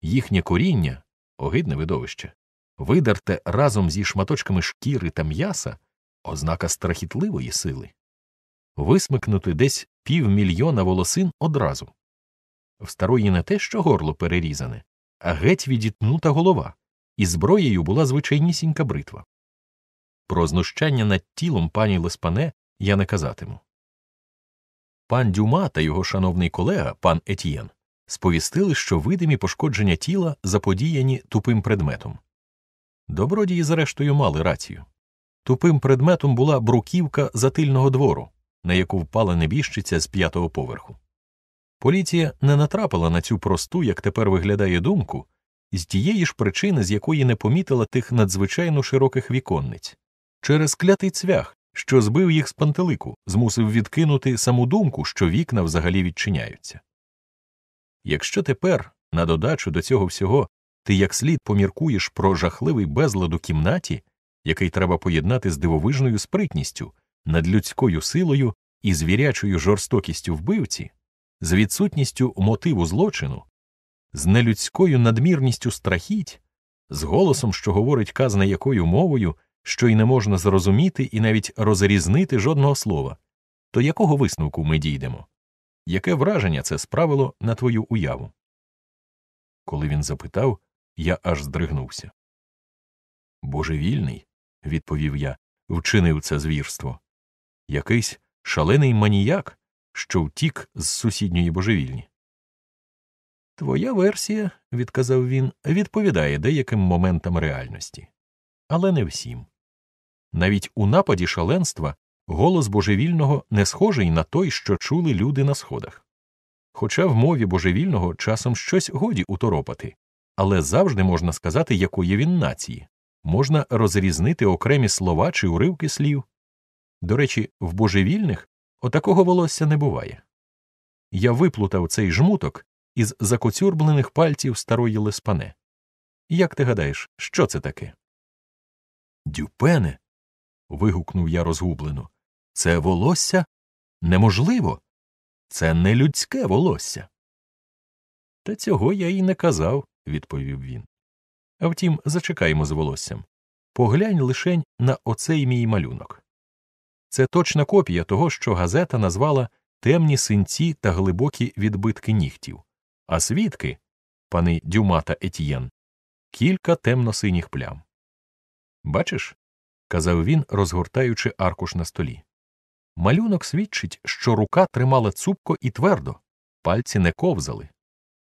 Speaker 1: Їхнє коріння огидне видовище, видерте разом зі шматочками шкіри та м'яса ознака страхітливої сили, висмикнути десь півмільйона волосин одразу. В старої не те, що горло перерізане, а геть відітнута голова, і зброєю була звичайнісінька бритва. Про знущання над тілом пані Леспане я не казатиму. Пан Дюма та його шановний колега, пан Етьєн, сповістили, що видимі пошкодження тіла заподіяні тупим предметом. Добродії, зрештою, мали рацію. Тупим предметом була бруківка затильного двору, на яку впала небіжчиця з п'ятого поверху. Поліція не натрапила на цю просту, як тепер виглядає думку, з тієї ж причини, з якої не помітила тих надзвичайно широких віконниць, через клятий цвях, що збив їх з пантелику, змусив відкинути саму думку, що вікна взагалі відчиняються. Якщо тепер, на додачу до цього всього, ти як слід поміркуєш про жахливий безлад у кімнаті, який треба поєднати з дивовижною спритністю, надлюдською силою і звірячою жорстокістю вбивці, з відсутністю мотиву злочину, з нелюдською надмірністю страхіть, з голосом, що говорить казна якою мовою, що й не можна зрозуміти і навіть розрізнити жодного слова, то якого висновку ми дійдемо? Яке враження це справило на твою уяву? Коли він запитав, я аж здригнувся. Божевільний, відповів я, вчинив це звірство. Якийсь шалений маніяк, що втік з сусідньої божевільні. Твоя версія, відказав він, відповідає деяким моментам реальності, але не всім. Навіть у нападі шаленства голос божевільного не схожий на той, що чули люди на сходах. Хоча в мові божевільного часом щось годі уторопати, але завжди можна сказати, якої він нації, можна розрізнити окремі слова чи уривки слів. До речі, в божевільних отакого волосся не буває. Я виплутав цей жмуток із закоцюрблених пальців старої леспане. Як ти гадаєш, що це таке? Дюпене. вигукнув я розгублено. Це волосся неможливо. Це не людське волосся. Та цього я й не казав, відповів він. А втім, зачекаймо з волоссям. Поглянь лишень на оцей мій малюнок. Це точна копія того, що газета назвала темні синці та глибокі відбитки нігтів, а свідки, пани Дюма та Етьєн, кілька темно-синіх плям. Бачиш? казав він, розгортаючи аркуш на столі. Малюнок свідчить, що рука тримала цупко і твердо, пальці не ковзали.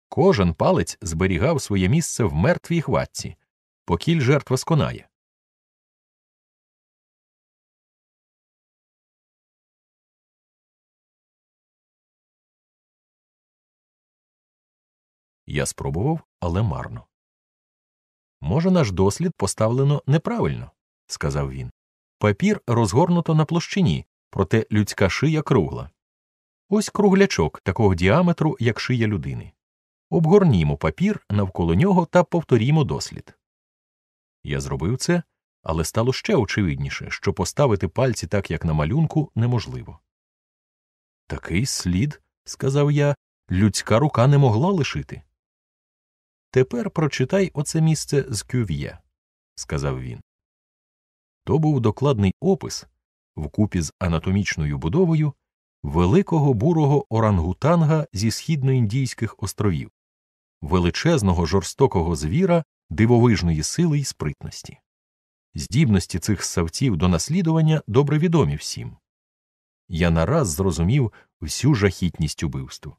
Speaker 1: Кожен палець зберігав своє місце в мертвій хватці, покіль жертва сконає. Я спробував, але марно. Може, наш дослід поставлено неправильно, сказав він. Папір розгорнуто на площині, проте людська шия кругла. Ось круглячок такого діаметру, як шия людини. Обгорнімо папір навколо нього та повторімо дослід. Я зробив це, але стало ще очевидніше, що поставити пальці так, як на малюнку, неможливо. Такий слід, сказав я, людська рука не могла лишити. Тепер прочитай оце місце з кюв'є, сказав він. То був докладний опис, вкупі з анатомічною будовою, великого бурого орангутанга зі східноіндійських островів, величезного жорстокого звіра дивовижної сили й спритності. Здібності цих ссавців до наслідування добре відомі всім. Я нараз зрозумів всю жахітність убивству.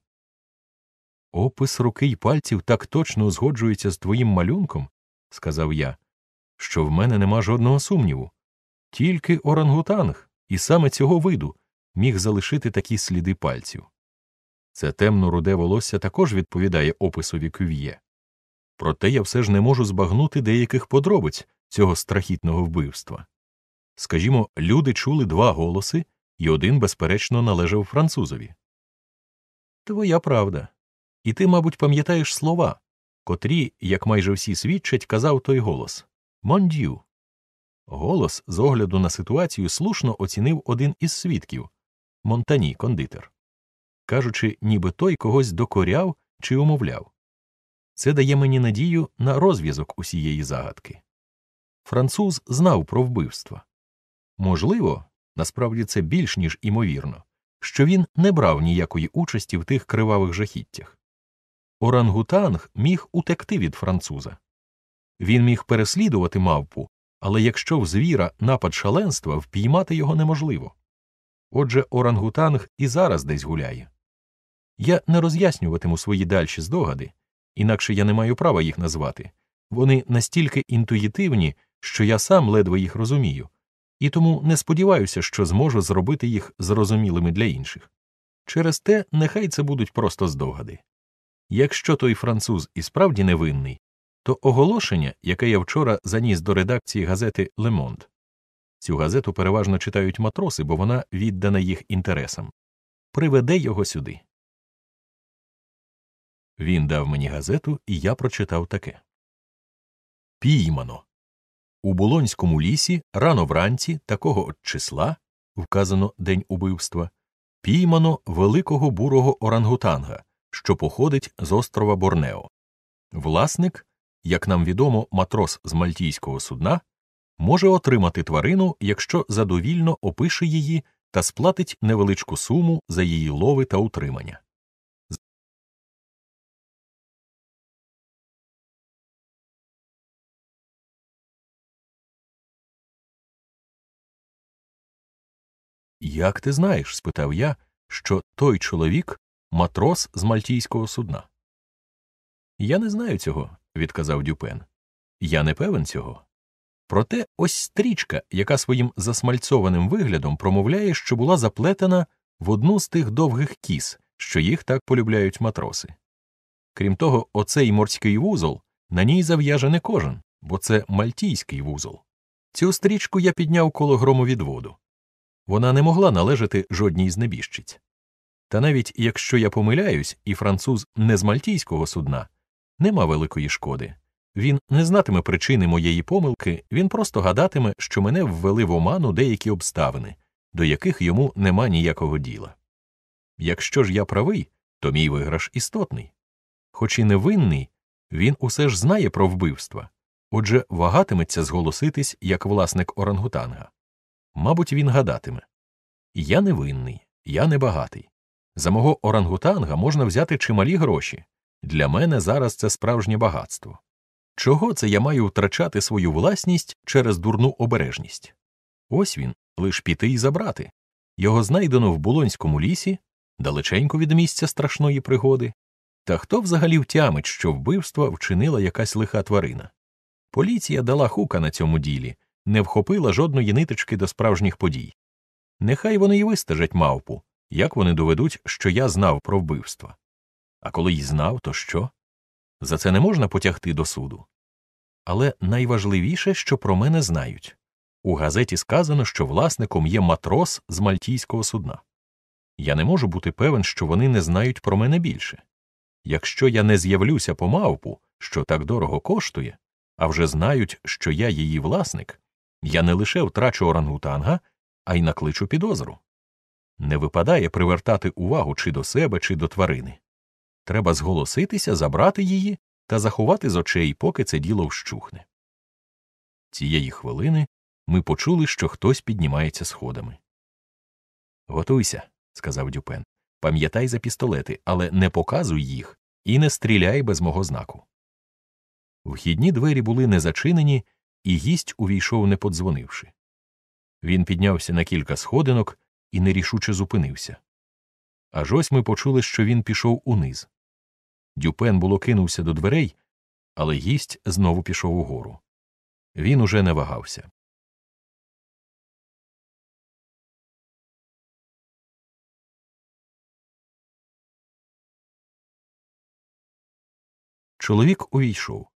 Speaker 1: Опис руки й пальців так точно узгоджується з твоїм малюнком, сказав я, що в мене нема жодного сумніву. Тільки орангутанг, і саме цього виду міг залишити такі сліди пальців. Це темно руде волосся також відповідає описові кюв'є. Проте я все ж не можу збагнути деяких подробиць цього страхітного вбивства. Скажімо, люди чули два голоси і один, безперечно, належав французові. Твоя правда. І ти, мабуть, пам'ятаєш слова, котрі, як майже всі свідчать, казав той голос Мондю. Голос, з огляду на ситуацію, слушно оцінив один із свідків Монтані, кондитер, кажучи, ніби той когось докоряв чи умовляв. Це дає мені надію на розв'язок усієї загадки. Француз знав про вбивство. Можливо, насправді це більш ніж імовірно, що він не брав ніякої участі в тих кривавих жахіттях. Орангутанг міг утекти від француза. Він міг переслідувати мавпу, але якщо в звіра напад шаленства, впіймати його неможливо. Отже, орангутанг і зараз десь гуляє. Я не роз'яснюватиму свої дальші здогади, інакше я не маю права їх назвати. Вони настільки інтуїтивні, що я сам ледве їх розумію, і тому не сподіваюся, що зможу зробити їх зрозумілими для інших. Через те нехай це будуть просто здогади. Якщо той француз і справді невинний, то оголошення, яке я вчора заніс до редакції газети Лемонд, цю газету переважно читають матроси, бо вона віддана їх інтересам, приведе його сюди. Він дав мені газету, і я прочитав таке Піймано. У Болонському лісі рано вранці такого от числа, вказано день убивства, піймано великого бурого орангутанга, що походить з острова Борнео. Власник, як нам відомо, матрос з мальтійського судна, може отримати тварину, якщо задовільно опише її та сплатить невеличку суму за її лови та утримання. Як ти знаєш? спитав я, що той чоловік матрос з мальтійського судна. Я не знаю цього, відказав Дюпен. Я не певен цього. Проте ось стрічка, яка своїм засмальцованим виглядом промовляє, що була заплетена в одну з тих довгих кіз, що їх так полюбляють матроси. Крім того, оцей морський вузол на ній зав'яже кожен, бо це мальтійський вузол. Цю стрічку я підняв коло громовідводу. Вона не могла належати жодній з небіжчиць. Та навіть якщо я помиляюсь, і француз не з мальтійського судна, нема великої шкоди. Він не знатиме причини моєї помилки, він просто гадатиме, що мене ввели в оману деякі обставини, до яких йому нема ніякого діла. Якщо ж я правий, то мій виграш істотний. Хоч і невинний, він усе ж знає про вбивства, отже, вагатиметься зголоситись як власник орангутанга. Мабуть, він гадатиме Я невинний, я небагатий. За мого орангутанга можна взяти чималі гроші. Для мене зараз це справжнє багатство. Чого це я маю втрачати свою власність через дурну обережність? Ось він, лиш піти і забрати. Його знайдено в Булонському лісі, далеченько від місця страшної пригоди. Та хто взагалі втямить, що вбивство вчинила якась лиха тварина? Поліція дала хука на цьому ділі, не вхопила жодної ниточки до справжніх подій. Нехай вони й вистежать мавпу, як вони доведуть, що я знав про вбивство. А коли й знав, то що? За це не можна потягти до суду. Але найважливіше, що про мене знають у газеті сказано, що власником є матрос з мальтійського судна. Я не можу бути певен, що вони не знають про мене більше. Якщо я не з'явлюся по мавпу, що так дорого коштує, а вже знають, що я її власник, я не лише втрачу орангутанга, а й накличу підозру. Не випадає привертати увагу чи до себе, чи до тварини. Треба зголоситися, забрати її та заховати з очей, поки це діло вщухне. Цієї хвилини ми почули, що хтось піднімається сходами. Готуйся, сказав Дюпен. Пам'ятай за пістолети, але не показуй їх і не стріляй без мого знаку. Вхідні двері були не зачинені, і гість увійшов, не подзвонивши. Він піднявся на кілька сходинок і нерішуче зупинився. Аж ось ми почули, що він пішов униз. Дюпен було кинувся до дверей, але гість знову пішов угору. Він уже не вагався. Чоловік увійшов.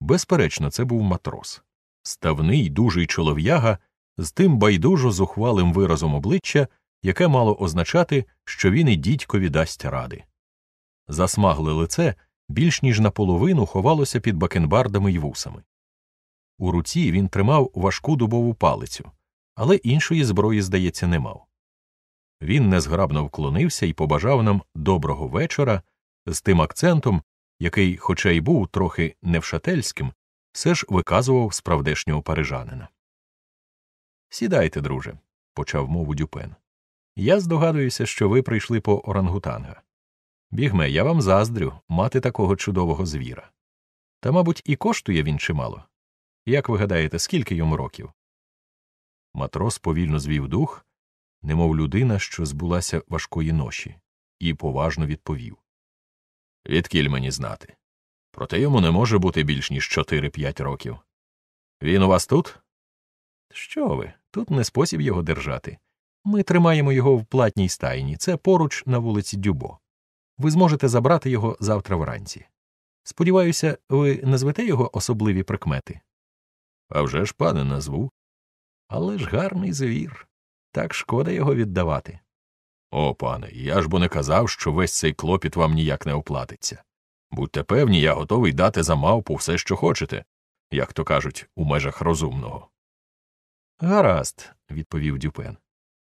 Speaker 1: Безперечно, це був матрос. Ставний, дужий чолов'яга з тим байдужо зухвалим виразом обличчя, яке мало означати, що він і дідькові дасть ради. Засмагле лице більш ніж наполовину ховалося під бакенбардами й вусами. У руці він тримав важку дубову палицю, але іншої зброї, здається, не мав. Він незграбно вклонився і побажав нам доброго вечора з тим акцентом, який, хоча й був трохи невшательським, все ж виказував справдешнього парижанина. Сідайте, друже, почав мову Дюпен. Я здогадуюся, що ви прийшли по орангутанга. Бігме, я вам заздрю мати такого чудового звіра. Та, мабуть, і коштує він чимало. Як ви гадаєте, скільки йому років? Матрос повільно звів дух, немов людина, що збулася важкої ноші, і поважно відповів Відкіль мені знати. Проте йому не може бути більш ніж чотири-п'ять років. Він у вас тут? Що ви? Тут не спосіб його держати. Ми тримаємо його в платній стайні, це поруч на вулиці Дюбо. Ви зможете забрати його завтра вранці. Сподіваюся, ви назвете його особливі прикмети. «А вже ж, пане, назву. Але ж гарний звір. Так шкода його віддавати. О, пане, я ж бо не казав, що весь цей клопіт вам ніяк не оплатиться. Будьте певні, я готовий дати за мавпу все, що хочете, як то кажуть, у межах розумного. Гаразд, відповів Дюпен.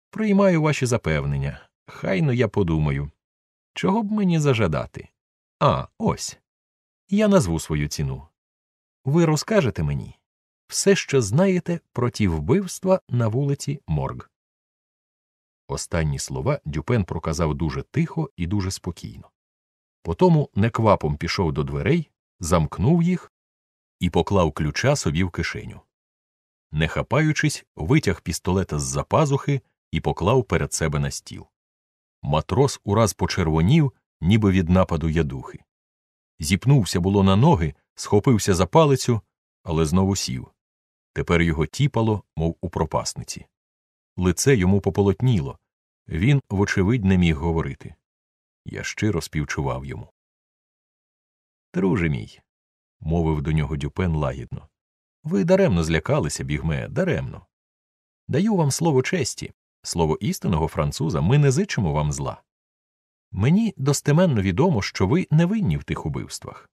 Speaker 1: Приймаю ваші запевнення. Хайно я подумаю. Чого б мені зажадати? А, ось. Я назву свою ціну. Ви розкажете мені все, що знаєте про ті вбивства на вулиці Морг. Останні слова Дюпен проказав дуже тихо і дуже спокійно. Потому неквапом пішов до дверей, замкнув їх і поклав ключа собі в кишеню. Не хапаючись, витяг пістолета з за пазухи і поклав перед себе на стіл. Матрос ураз почервонів, ніби від нападу ядухи. Зіпнувся було на ноги, схопився за палицю, але знову сів. Тепер його тіпало, мов у пропасниці. Лице йому пополотніло. Він, вочевидь, не міг говорити. Я щиро співчував йому. Друже мій, мовив до нього Дюпен лагідно. Ви даремно злякалися, бігме, даремно. Даю вам слово честі, слово істинного француза, ми не зичимо вам зла. Мені достеменно відомо, що ви не винні в тих убивствах.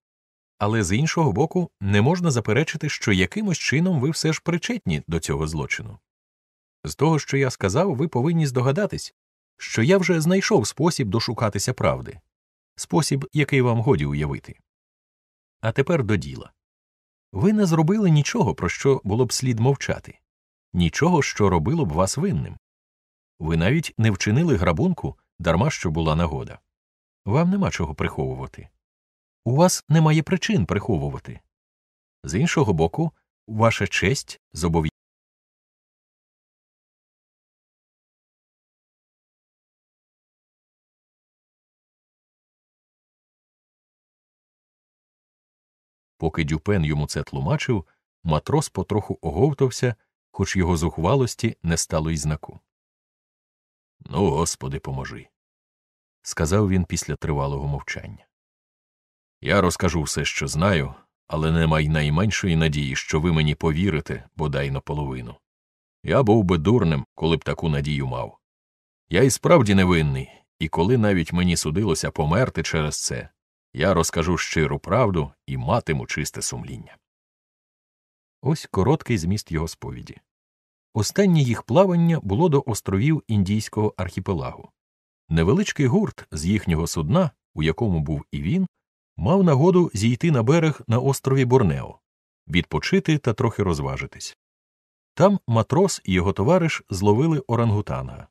Speaker 1: Але з іншого боку, не можна заперечити, що якимось чином ви все ж причетні до цього злочину. З того, що я сказав, ви повинні здогадатись, що я вже знайшов спосіб дошукатися правди, спосіб, який вам годі уявити. А тепер до діла. Ви не зробили нічого, про що було б слід мовчати, нічого, що робило б вас винним. Ви навіть не вчинили грабунку, дарма що була нагода. Вам нема чого приховувати. У вас немає причин приховувати. З іншого боку, ваша честь зобов'язана. Поки Дюпен йому це тлумачив, матрос потроху оговтався, хоч його зухвалості не стало й знаку. Ну, господи, поможи, сказав він після тривалого мовчання. Я розкажу все, що знаю, але не май найменшої надії, що ви мені повірите, бодай наполовину. Я був би дурним, коли б таку надію мав. Я і справді невинний, і коли навіть мені судилося померти через це, я розкажу щиру правду і матиму чисте сумління. Ось короткий зміст його сповіді. Останнє їх плавання було до островів Індійського архіпелагу. Невеличкий гурт з їхнього судна, у якому був і він, мав нагоду зійти на берег на острові Борнео, відпочити та трохи розважитись. Там матрос і його товариш зловили орангутанга.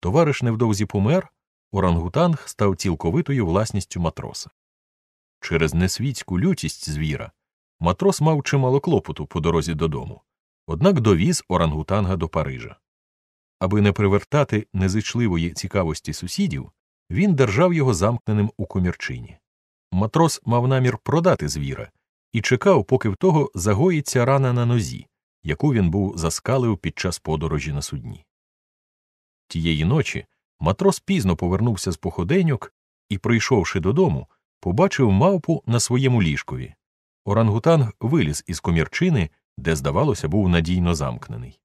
Speaker 1: Товариш невдовзі помер, орангутанг став цілковитою власністю матроса. Через несвітську лютість звіра матрос мав чимало клопоту по дорозі додому, однак довіз орангутанга до Парижа. Аби не привертати незичливої цікавості сусідів, він держав його замкненим у комірчині. Матрос мав намір продати звіра і чекав, поки в того загоїться рана на нозі, яку він був заскалив під час подорожі на судні. Тієї ночі матрос пізно повернувся з походеньок і, прийшовши додому, побачив мавпу на своєму ліжкові. Орангутанг виліз із комірчини, де, здавалося, був надійно замкнений.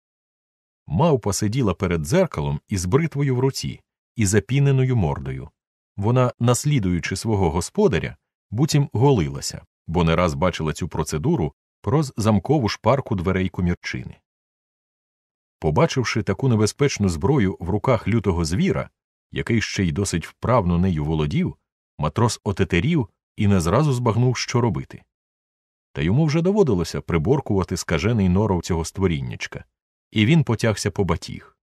Speaker 1: Мавпа сиділа перед дзеркалом із бритвою в руці і запіненою мордою. Вона, наслідуючи свого господаря, буцім голилася, бо не раз бачила цю процедуру проз замкову шпарку дверей комірчини. Побачивши таку небезпечну зброю в руках лютого звіра, який ще й досить вправно нею володів, матрос отетерів і не зразу збагнув, що робити. Та йому вже доводилося приборкувати скажений норов цього створіннячка, і він потягся по батіг.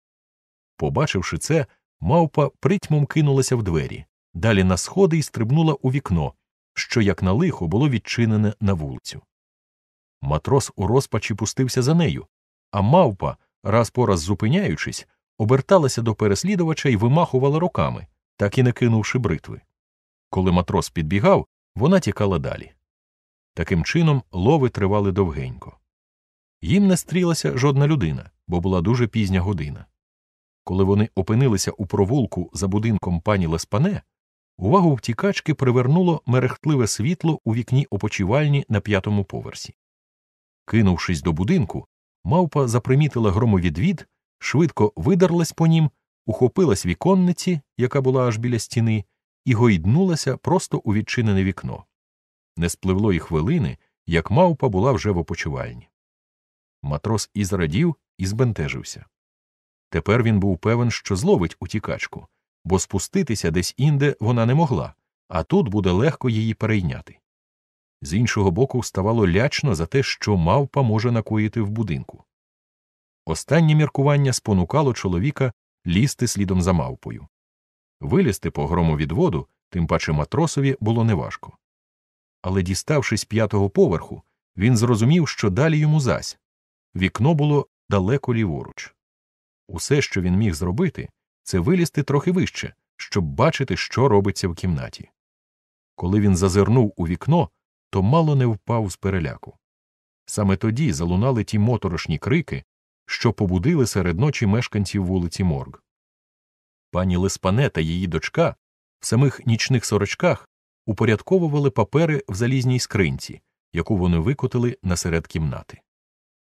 Speaker 1: Побачивши це, мавпа притьмом кинулася в двері, далі на сходи і стрибнула у вікно, що, як на лихо, було відчинене на вулицю. Матрос у розпачі пустився за нею, а мавпа, раз по раз зупиняючись, оберталася до переслідувача і вимахувала руками, так і не кинувши бритви. Коли матрос підбігав, вона тікала далі. Таким чином лови тривали довгенько. Їм не стрілася жодна людина, бо була дуже пізня година. Коли вони опинилися у провулку за будинком пані Леспане, увагу втікачки привернуло мерехтливе світло у вікні опочивальні на п'ятому поверсі. Кинувшись до будинку, мавпа запримітила громовідвід, швидко видарлась по нім, ухопилась віконниці, яка була аж біля стіни, і гойднулася просто у відчинене вікно. Не спливло й хвилини, як мавпа була вже в опочивальні. Матрос і зрадів, і збентежився. Тепер він був певен, що зловить утікачку, бо спуститися десь інде вона не могла, а тут буде легко її перейняти. З іншого боку, ставало лячно за те, що мавпа може накоїти в будинку. Останнє міркування спонукало чоловіка лізти слідом за мавпою. Вилізти по громовідводу, тим паче матросові, було неважко. Але, діставшись п'ятого поверху, він зрозумів, що далі йому зась вікно було далеко ліворуч. Усе, що він міг зробити, це вилізти трохи вище, щоб бачити, що робиться в кімнаті. Коли він зазирнув у вікно, то мало не впав з переляку. Саме тоді залунали ті моторошні крики, що побудили серед ночі мешканців вулиці Морг. Пані Леспане та її дочка в самих нічних сорочках упорядковували папери в залізній скринці, яку вони викотили насеред кімнати.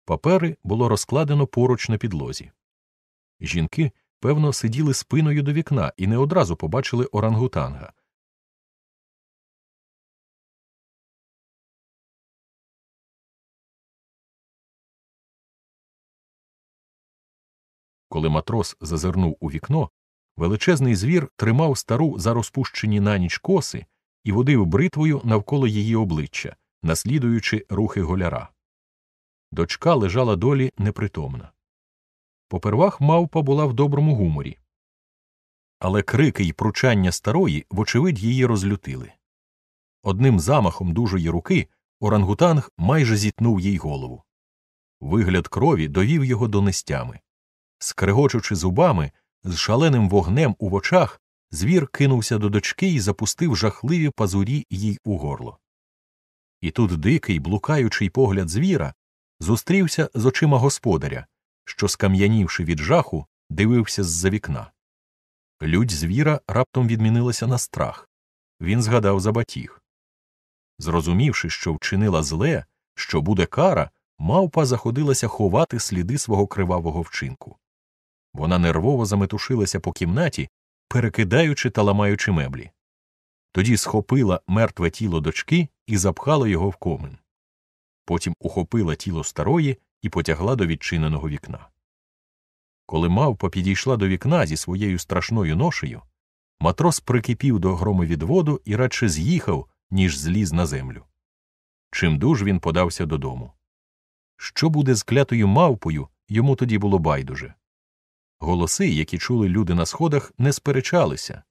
Speaker 1: Папери було розкладено поруч на підлозі. Жінки, певно, сиділи спиною до вікна і не одразу побачили орангутанга. Коли матрос зазирнув у вікно, величезний звір тримав стару за розпущені на ніч коси і водив бритвою навколо її обличчя, наслідуючи рухи голяра. Дочка лежала долі непритомна. Попервах мавпа була в доброму гуморі. Але крики й пручання старої, вочевидь, її розлютили. Одним замахом дужої руки орангутанг майже зітнув їй голову. Вигляд крові довів його до нестями. Скрегочучи зубами, з шаленим вогнем у очах, звір кинувся до дочки і запустив жахливі пазурі їй у горло. І тут дикий, блукаючий погляд звіра зустрівся з очима господаря, що, скам'янівши від жаху, дивився з за вікна. Людь звіра раптом відмінилася на страх. Він згадав за батіг. Зрозумівши, що вчинила зле, що буде кара, мавпа заходилася ховати сліди свого кривавого вчинку. Вона нервово заметушилася по кімнаті, перекидаючи та ламаючи меблі. Тоді схопила мертве тіло дочки і запхала його в комин. Потім ухопила тіло старої і потягла до відчиненого вікна. Коли мавпа підійшла до вікна зі своєю страшною ношею, матрос прикипів до громовідводу і радше з'їхав, ніж зліз на землю. Чимдуж він подався додому. Що буде з клятою мавпою, йому тоді було байдуже. Голоси, які чули люди на сходах, не сперечалися,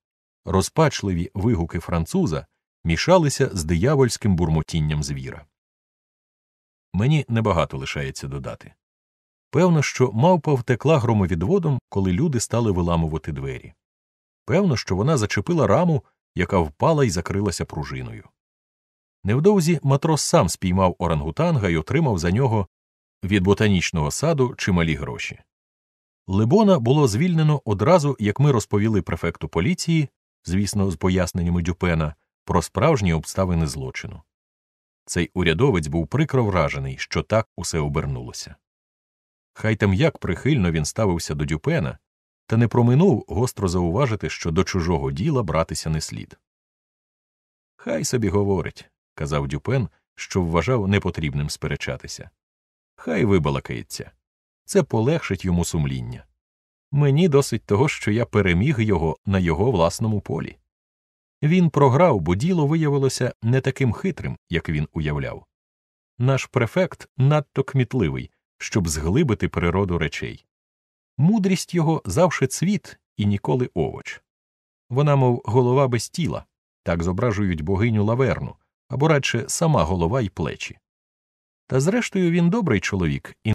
Speaker 1: розпачливі вигуки француза мішалися з диявольським бурмотінням звіра. Мені небагато лишається додати. Певно, що мавпа втекла громовідводом, коли люди стали виламувати двері. Певно, що вона зачепила раму, яка впала і закрилася пружиною. Невдовзі матрос сам спіймав орангутанга і отримав за нього від ботанічного саду чималі гроші. Лебона було звільнено одразу, як ми розповіли префекту поліції, звісно, з поясненнями Дюпена, про справжні обставини злочину. Цей урядовець був прикро вражений, що так усе обернулося. Хай там як прихильно він ставився до Дюпена, та не проминув гостро зауважити, що до чужого діла братися не слід. Хай собі говорить, казав Дюпен, що вважав непотрібним сперечатися. Хай вибалакається. Це полегшить йому сумління. Мені досить того, що я переміг його на його власному полі. Він програв, бо діло виявилося не таким хитрим, як він уявляв. Наш префект надто кмітливий, щоб зглибити природу речей. Мудрість його завше цвіт і ніколи овоч. Вона, мов голова без тіла, так зображують богиню лаверну, або радше сама голова й плечі. Та зрештою він добрий чоловік і